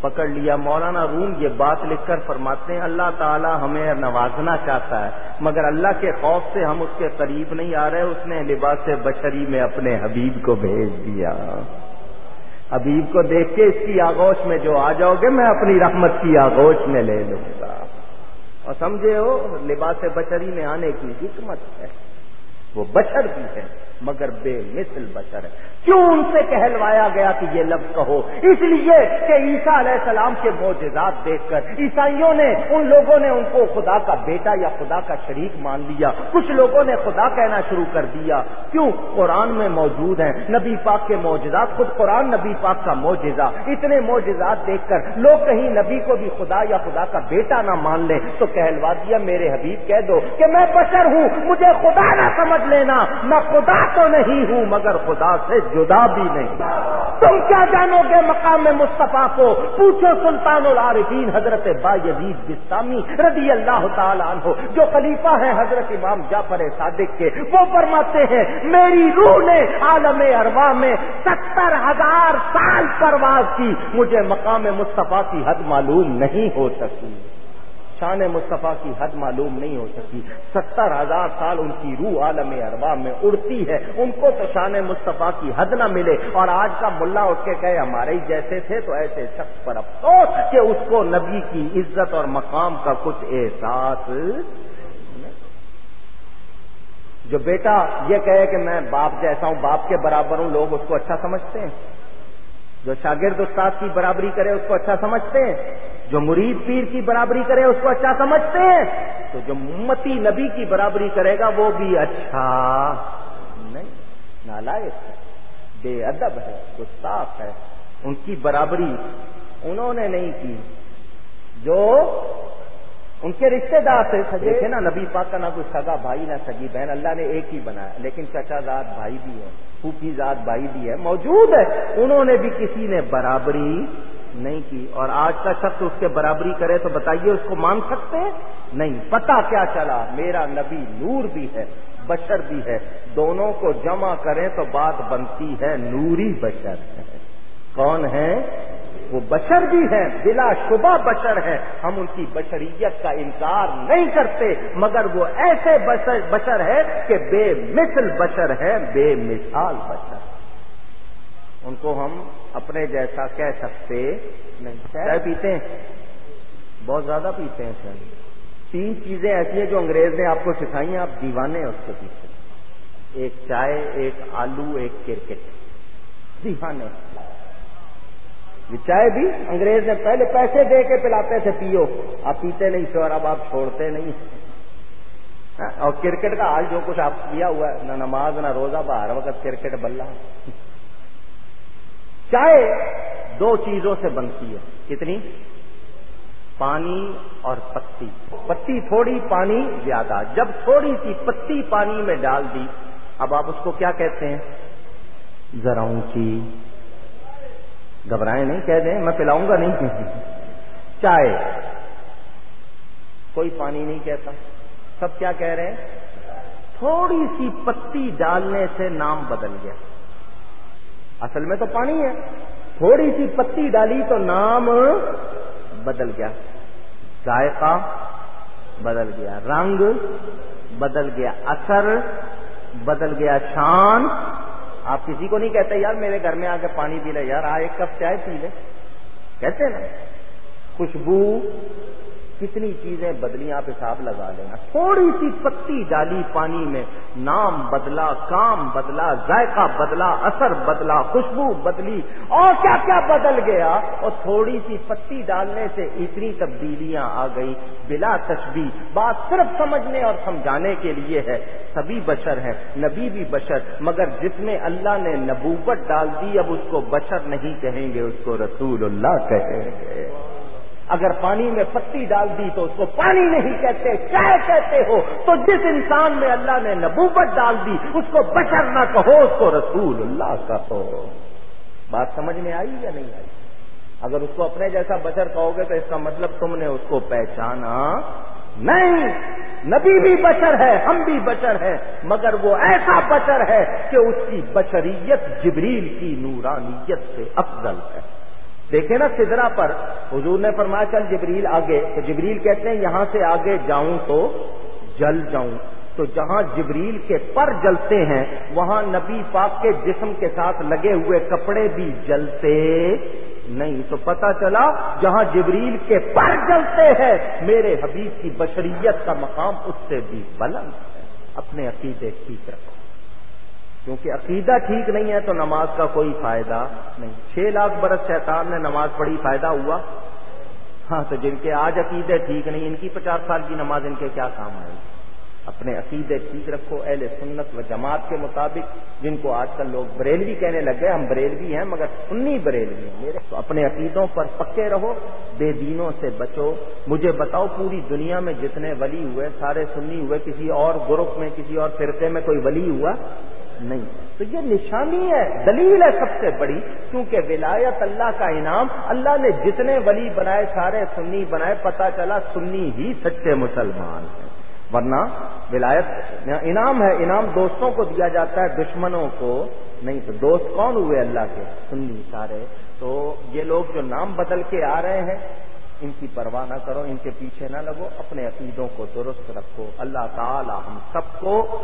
پکڑ لیا۔ مولانا روم یہ بات لکھ کر فرماتے ہیں، اللہ تعالی ہمیں نوازنا چاہتا ہے، مگر اللہ کے خوف سے ہم اس کے قریب نہیں آ رہے۔ اس نے لباس بشری میں اپنے حبیب کو بھیج دیا۔ حبیب کو دیکھ کے اس کی آگوش میں جو آ جاؤ گے، میں اپنی رحمت کی آگوش میں لے لوں گا۔ اور سمجھے ہو، لباس بشری میں آنے کی حکمت ہے۔ وہ بشر بھی ہے۔ مگر بے مثل بشر ہے۔ کیوں ان سے کہلوایا گیا کہ یہ لفظ کہو؟ اس لیے کہ عیسیٰ علیہ السلام کے معجزات دیکھ کر عیسائیوں نے ان لوگوں نے ان کو خدا کا بیٹا یا خدا کا شریک مان لیا۔ کچھ لوگوں نے خدا کہنا شروع کر دیا۔ کیوں؟ قرآن میں موجود ہیں۔ نبی پاک کے معجزات، خود قرآن نبی پاک کا معجزہ۔ اتنے معجزات دیکھ کر لوگ کہیں نبی کو بھی خدا یا خدا کا بیٹا نہ مان لیں۔ تو کہلوا دیا میرے حبیب، کہہ دو کہ میں بشر ہوں، مجھے خدا نہ سمجھ لینا میں خدا تو نہیں ہوں مگر خدا سے جدا بھی نہیں۔ تم کیا جانو گے مقام مصطفیٰ کو؟ پوچھو سلطان العارفین حضرت با یزید بستانی رضی اللہ تعالیٰ عنہ، جو خلیفہ ہیں حضرت امام جعفر صادق کے۔ وہ فرماتے ہیں، میری روح نے عالم اروا میں ستر ہزار سال پرواز کی، مجھے مقام مصطفیٰ کی حد معلوم نہیں ہو سکی۔ شان مصطفیٰ کی حد معلوم نہیں ہو سکی۔ ستر ہزار سال ان کی روح عالم اربا میں اڑتی ہے۔ ان کو تو شان مصطفیٰ کی حد نہ ملے۔ اور آج کا ملا اٹھ کے کہے، ہمارے ہی جیسے تھے تو ایسے شخص پر افسوس کہ اس کو نبی کی عزت اور مقام کا کچھ احساس جو بیٹا یہ کہے کہ میں باپ جیسا ہوں، باپ کے برابر ہوں، لوگ اس کو اچھا سمجھتے ہیں۔ جو شاگرد استاد کی برابری کرے اس کو اچھا سمجھتے ہیں جو مرید پیر کی برابری کرے اس کو اچھا سمجھتے ہیں تو جو امتی نبی کی برابری کرے گا وہ بھی اچھا نہیں نالائق ہے بے ادب ہے گستاخ ہے ان کی برابری انہوں نے نہیں کی۔ جو ان کے رشتے دار سے سجے تھے نا نبی پاک کا نہ کوئی سگا بھائی نہ سگی بہن اللہ نے ایک ہی بنایا لیکن چچا ذات بھائی بھی ہے صوفی ذات بھائی بھی ہے، موجود ہے۔ انہوں نے بھی کسی نے برابری نہیں کی۔ اور آج کا شخص اس کے برابری کرے تو بتائیے اس کو مان سکتے ہیں؟ نہیں۔ پتا کیا چلا؟ میرا نبی نور بھی ہے، بشر بھی ہے۔ دونوں کو جمع کریں تو بات بنتی ہے، نوری بشر۔ ہے کون ہے؟ وہ بشر بھی ہیں، بلا شبہ بشر ہے ہم ان کی بشریت کا انکار نہیں کرتے، مگر وہ ایسے بشر ہے کہ بے مثل بشر ہے بے مثال بشر۔ ان کو ہم اپنے جیسا کہہ سکتے نہیں۔ چائے پیتے ہیں؟ بہت زیادہ پیتے ہیں سر تین چیزیں ایسی ہیں جو انگریز نے آپ کو سکھائی ہیں، آپ دیوانے ہیں اس کے پیچھے۔ ایک چائے، ایک آلو، ایک کرکٹ۔ دیوانے۔ یہ چائے بھی انگریز نے پہلے پیسے دے کے پلاتے تھے، پیو۔ آپ پیتے نہیں سو اب آپ چھوڑتے نہیں۔ ہاں، اور کرکٹ کا حال جو کچھ آپ کیا ہوا ہے، نہ نماز، نہ روزہ باہر وقت کرکٹ بلّا چائے دو چیزوں سے بنتی ہے۔ کتنی؟ پانی اور پتی۔ پتی تھوڑی پانی زیادہ۔ جب تھوڑی سی پتی پانی میں ڈال دی، اب آپ اس کو کیا کہتے ہیں؟ ذرا اونچی۔ گھبرائیں، نہیں کہہ دیں، میں پلاؤں گا نہیں۔ چائے۔ کوئی پانی نہیں کہتا۔ سب کیا کہہ رہے ہیں؟ تھوڑی سی پتی ڈالنے سے نام بدل گیا۔ اصل میں تو پانی ہے۔ تھوڑی سی پتی ڈالی تو نام بدل گیا۔ ذائقہ بدل گیا۔ رنگ بدل گیا۔ اثر بدل گیا۔ شان آپ کسی کو نہیں کہتے یار میرے گھر میں آ کے پانی پی لے، یار آ، ایک کپ چائے پی لے۔ کہتے نا، خوشبو کتنی چیزیں بدلی آپ حساب لگا لینا تھوڑی سی پتی ڈالی پانی میں، نام بدلا، کام بدلا، ذائقہ بدلا، اثر بدلا، خوشبو بدلی، اور کیا کیا بدل گیا؟ اور تھوڑی سی پتی ڈالنے سے اتنی تبدیلیاں آ گئی بلا تشبی بات صرف سمجھنے اور سمجھانے کے لیے ہے۔ سبھی بشر ہیں، نبی بھی بشر، مگر جس میں اللہ نے نبوت ڈال دی، اب اس کو بشر نہیں کہیں گے، اس کو رسول اللہ کہیں گے۔ اگر پانی میں پتی ڈال دی تو اس کو پانی نہیں کہتے، چائے کہتے ہو، تو جس انسان میں اللہ نے نبوت ڈال دی، اس کو بشر نہ کہو، اس کو رسول اللہ کہو۔ بات سمجھ میں آئی یا نہیں آئی؟ اگر اس کو اپنے جیسا بشر کہو گے تو اس کا مطلب تم نے اس کو پہچانا نہیں۔ نبی بھی بشر ہے، ہم بھی بشر ہیں، مگر وہ ایسا بشر ہے کہ اس کی بشریت جبریل کی نورانیت سے افضل ہے۔ دیکھیں نا سدرا پر، حضور نے فرمایا چل جبریل آگے، تو جبریل کہتے ہیں یہاں سے آگے جاؤں تو جل جاؤں۔ تو جہاں جبریل کے پر جلتے ہیں، وہاں نبی پاک کے جسم کے ساتھ لگے ہوئے کپڑے بھی جلتے نہیں۔ تو پتا چلا جہاں جبریل کے پر جلتے ہیں، میرے حبیب کی بشریت کا مقام اس سے بھی بلند ہے۔ اپنے عقیدے ٹھیک رکھو۔ کیونکہ عقیدہ ٹھیک نہیں ہے تو نماز کا کوئی فائدہ نہیں۔ چھ لاکھ برس شیطان نے نماز پڑھی، فائدہ ہوا؟ ہاں تو جن کے آج عقیدے ٹھیک نہیں، ان کی پچاس سال کی نماز ان کے کیا کام آئے؟ گی اپنے عقیدے ٹھیک رکھو، اہل سنت و جماعت کے مطابق، جن کو آج کل لوگ بریلوی کہنے لگے ہم بریلوی ہیں، مگر سنی بریلوی ہیں میرے۔ تو اپنے عقیدوں پر پکے رہو، بے دینوں سے بچو۔ مجھے بتاؤ، پوری دنیا میں جتنے ولی ہوئے، سارے سنی ہوئے، کسی اور گروپ میں، کسی اور فرقے میں کوئی ولی ہوا؟ نہیں۔ تو یہ نشانی ہے، دلیل ہے سب سے بڑی، کیونکہ ولایت اللہ کا انعام، اللہ نے جتنے ولی بنائے، سارے سنی بنائے پتا چلا سنی ہی سچے مسلمان ہیں۔ ورنہ ولایت انعام ہے، انعام دوستوں کو دیا جاتا ہے، دشمنوں کو نہیں۔ تو دوست کون ہوئے اللہ کے؟ سنی سارے۔ تو یہ لوگ جو نام بدل کے آ رہے ہیں، ان کی پرواہ نہ کرو، ان کے پیچھے نہ لگو، اپنے عقیدوں کو درست رکھو۔ اللہ تعالی ہم سب کو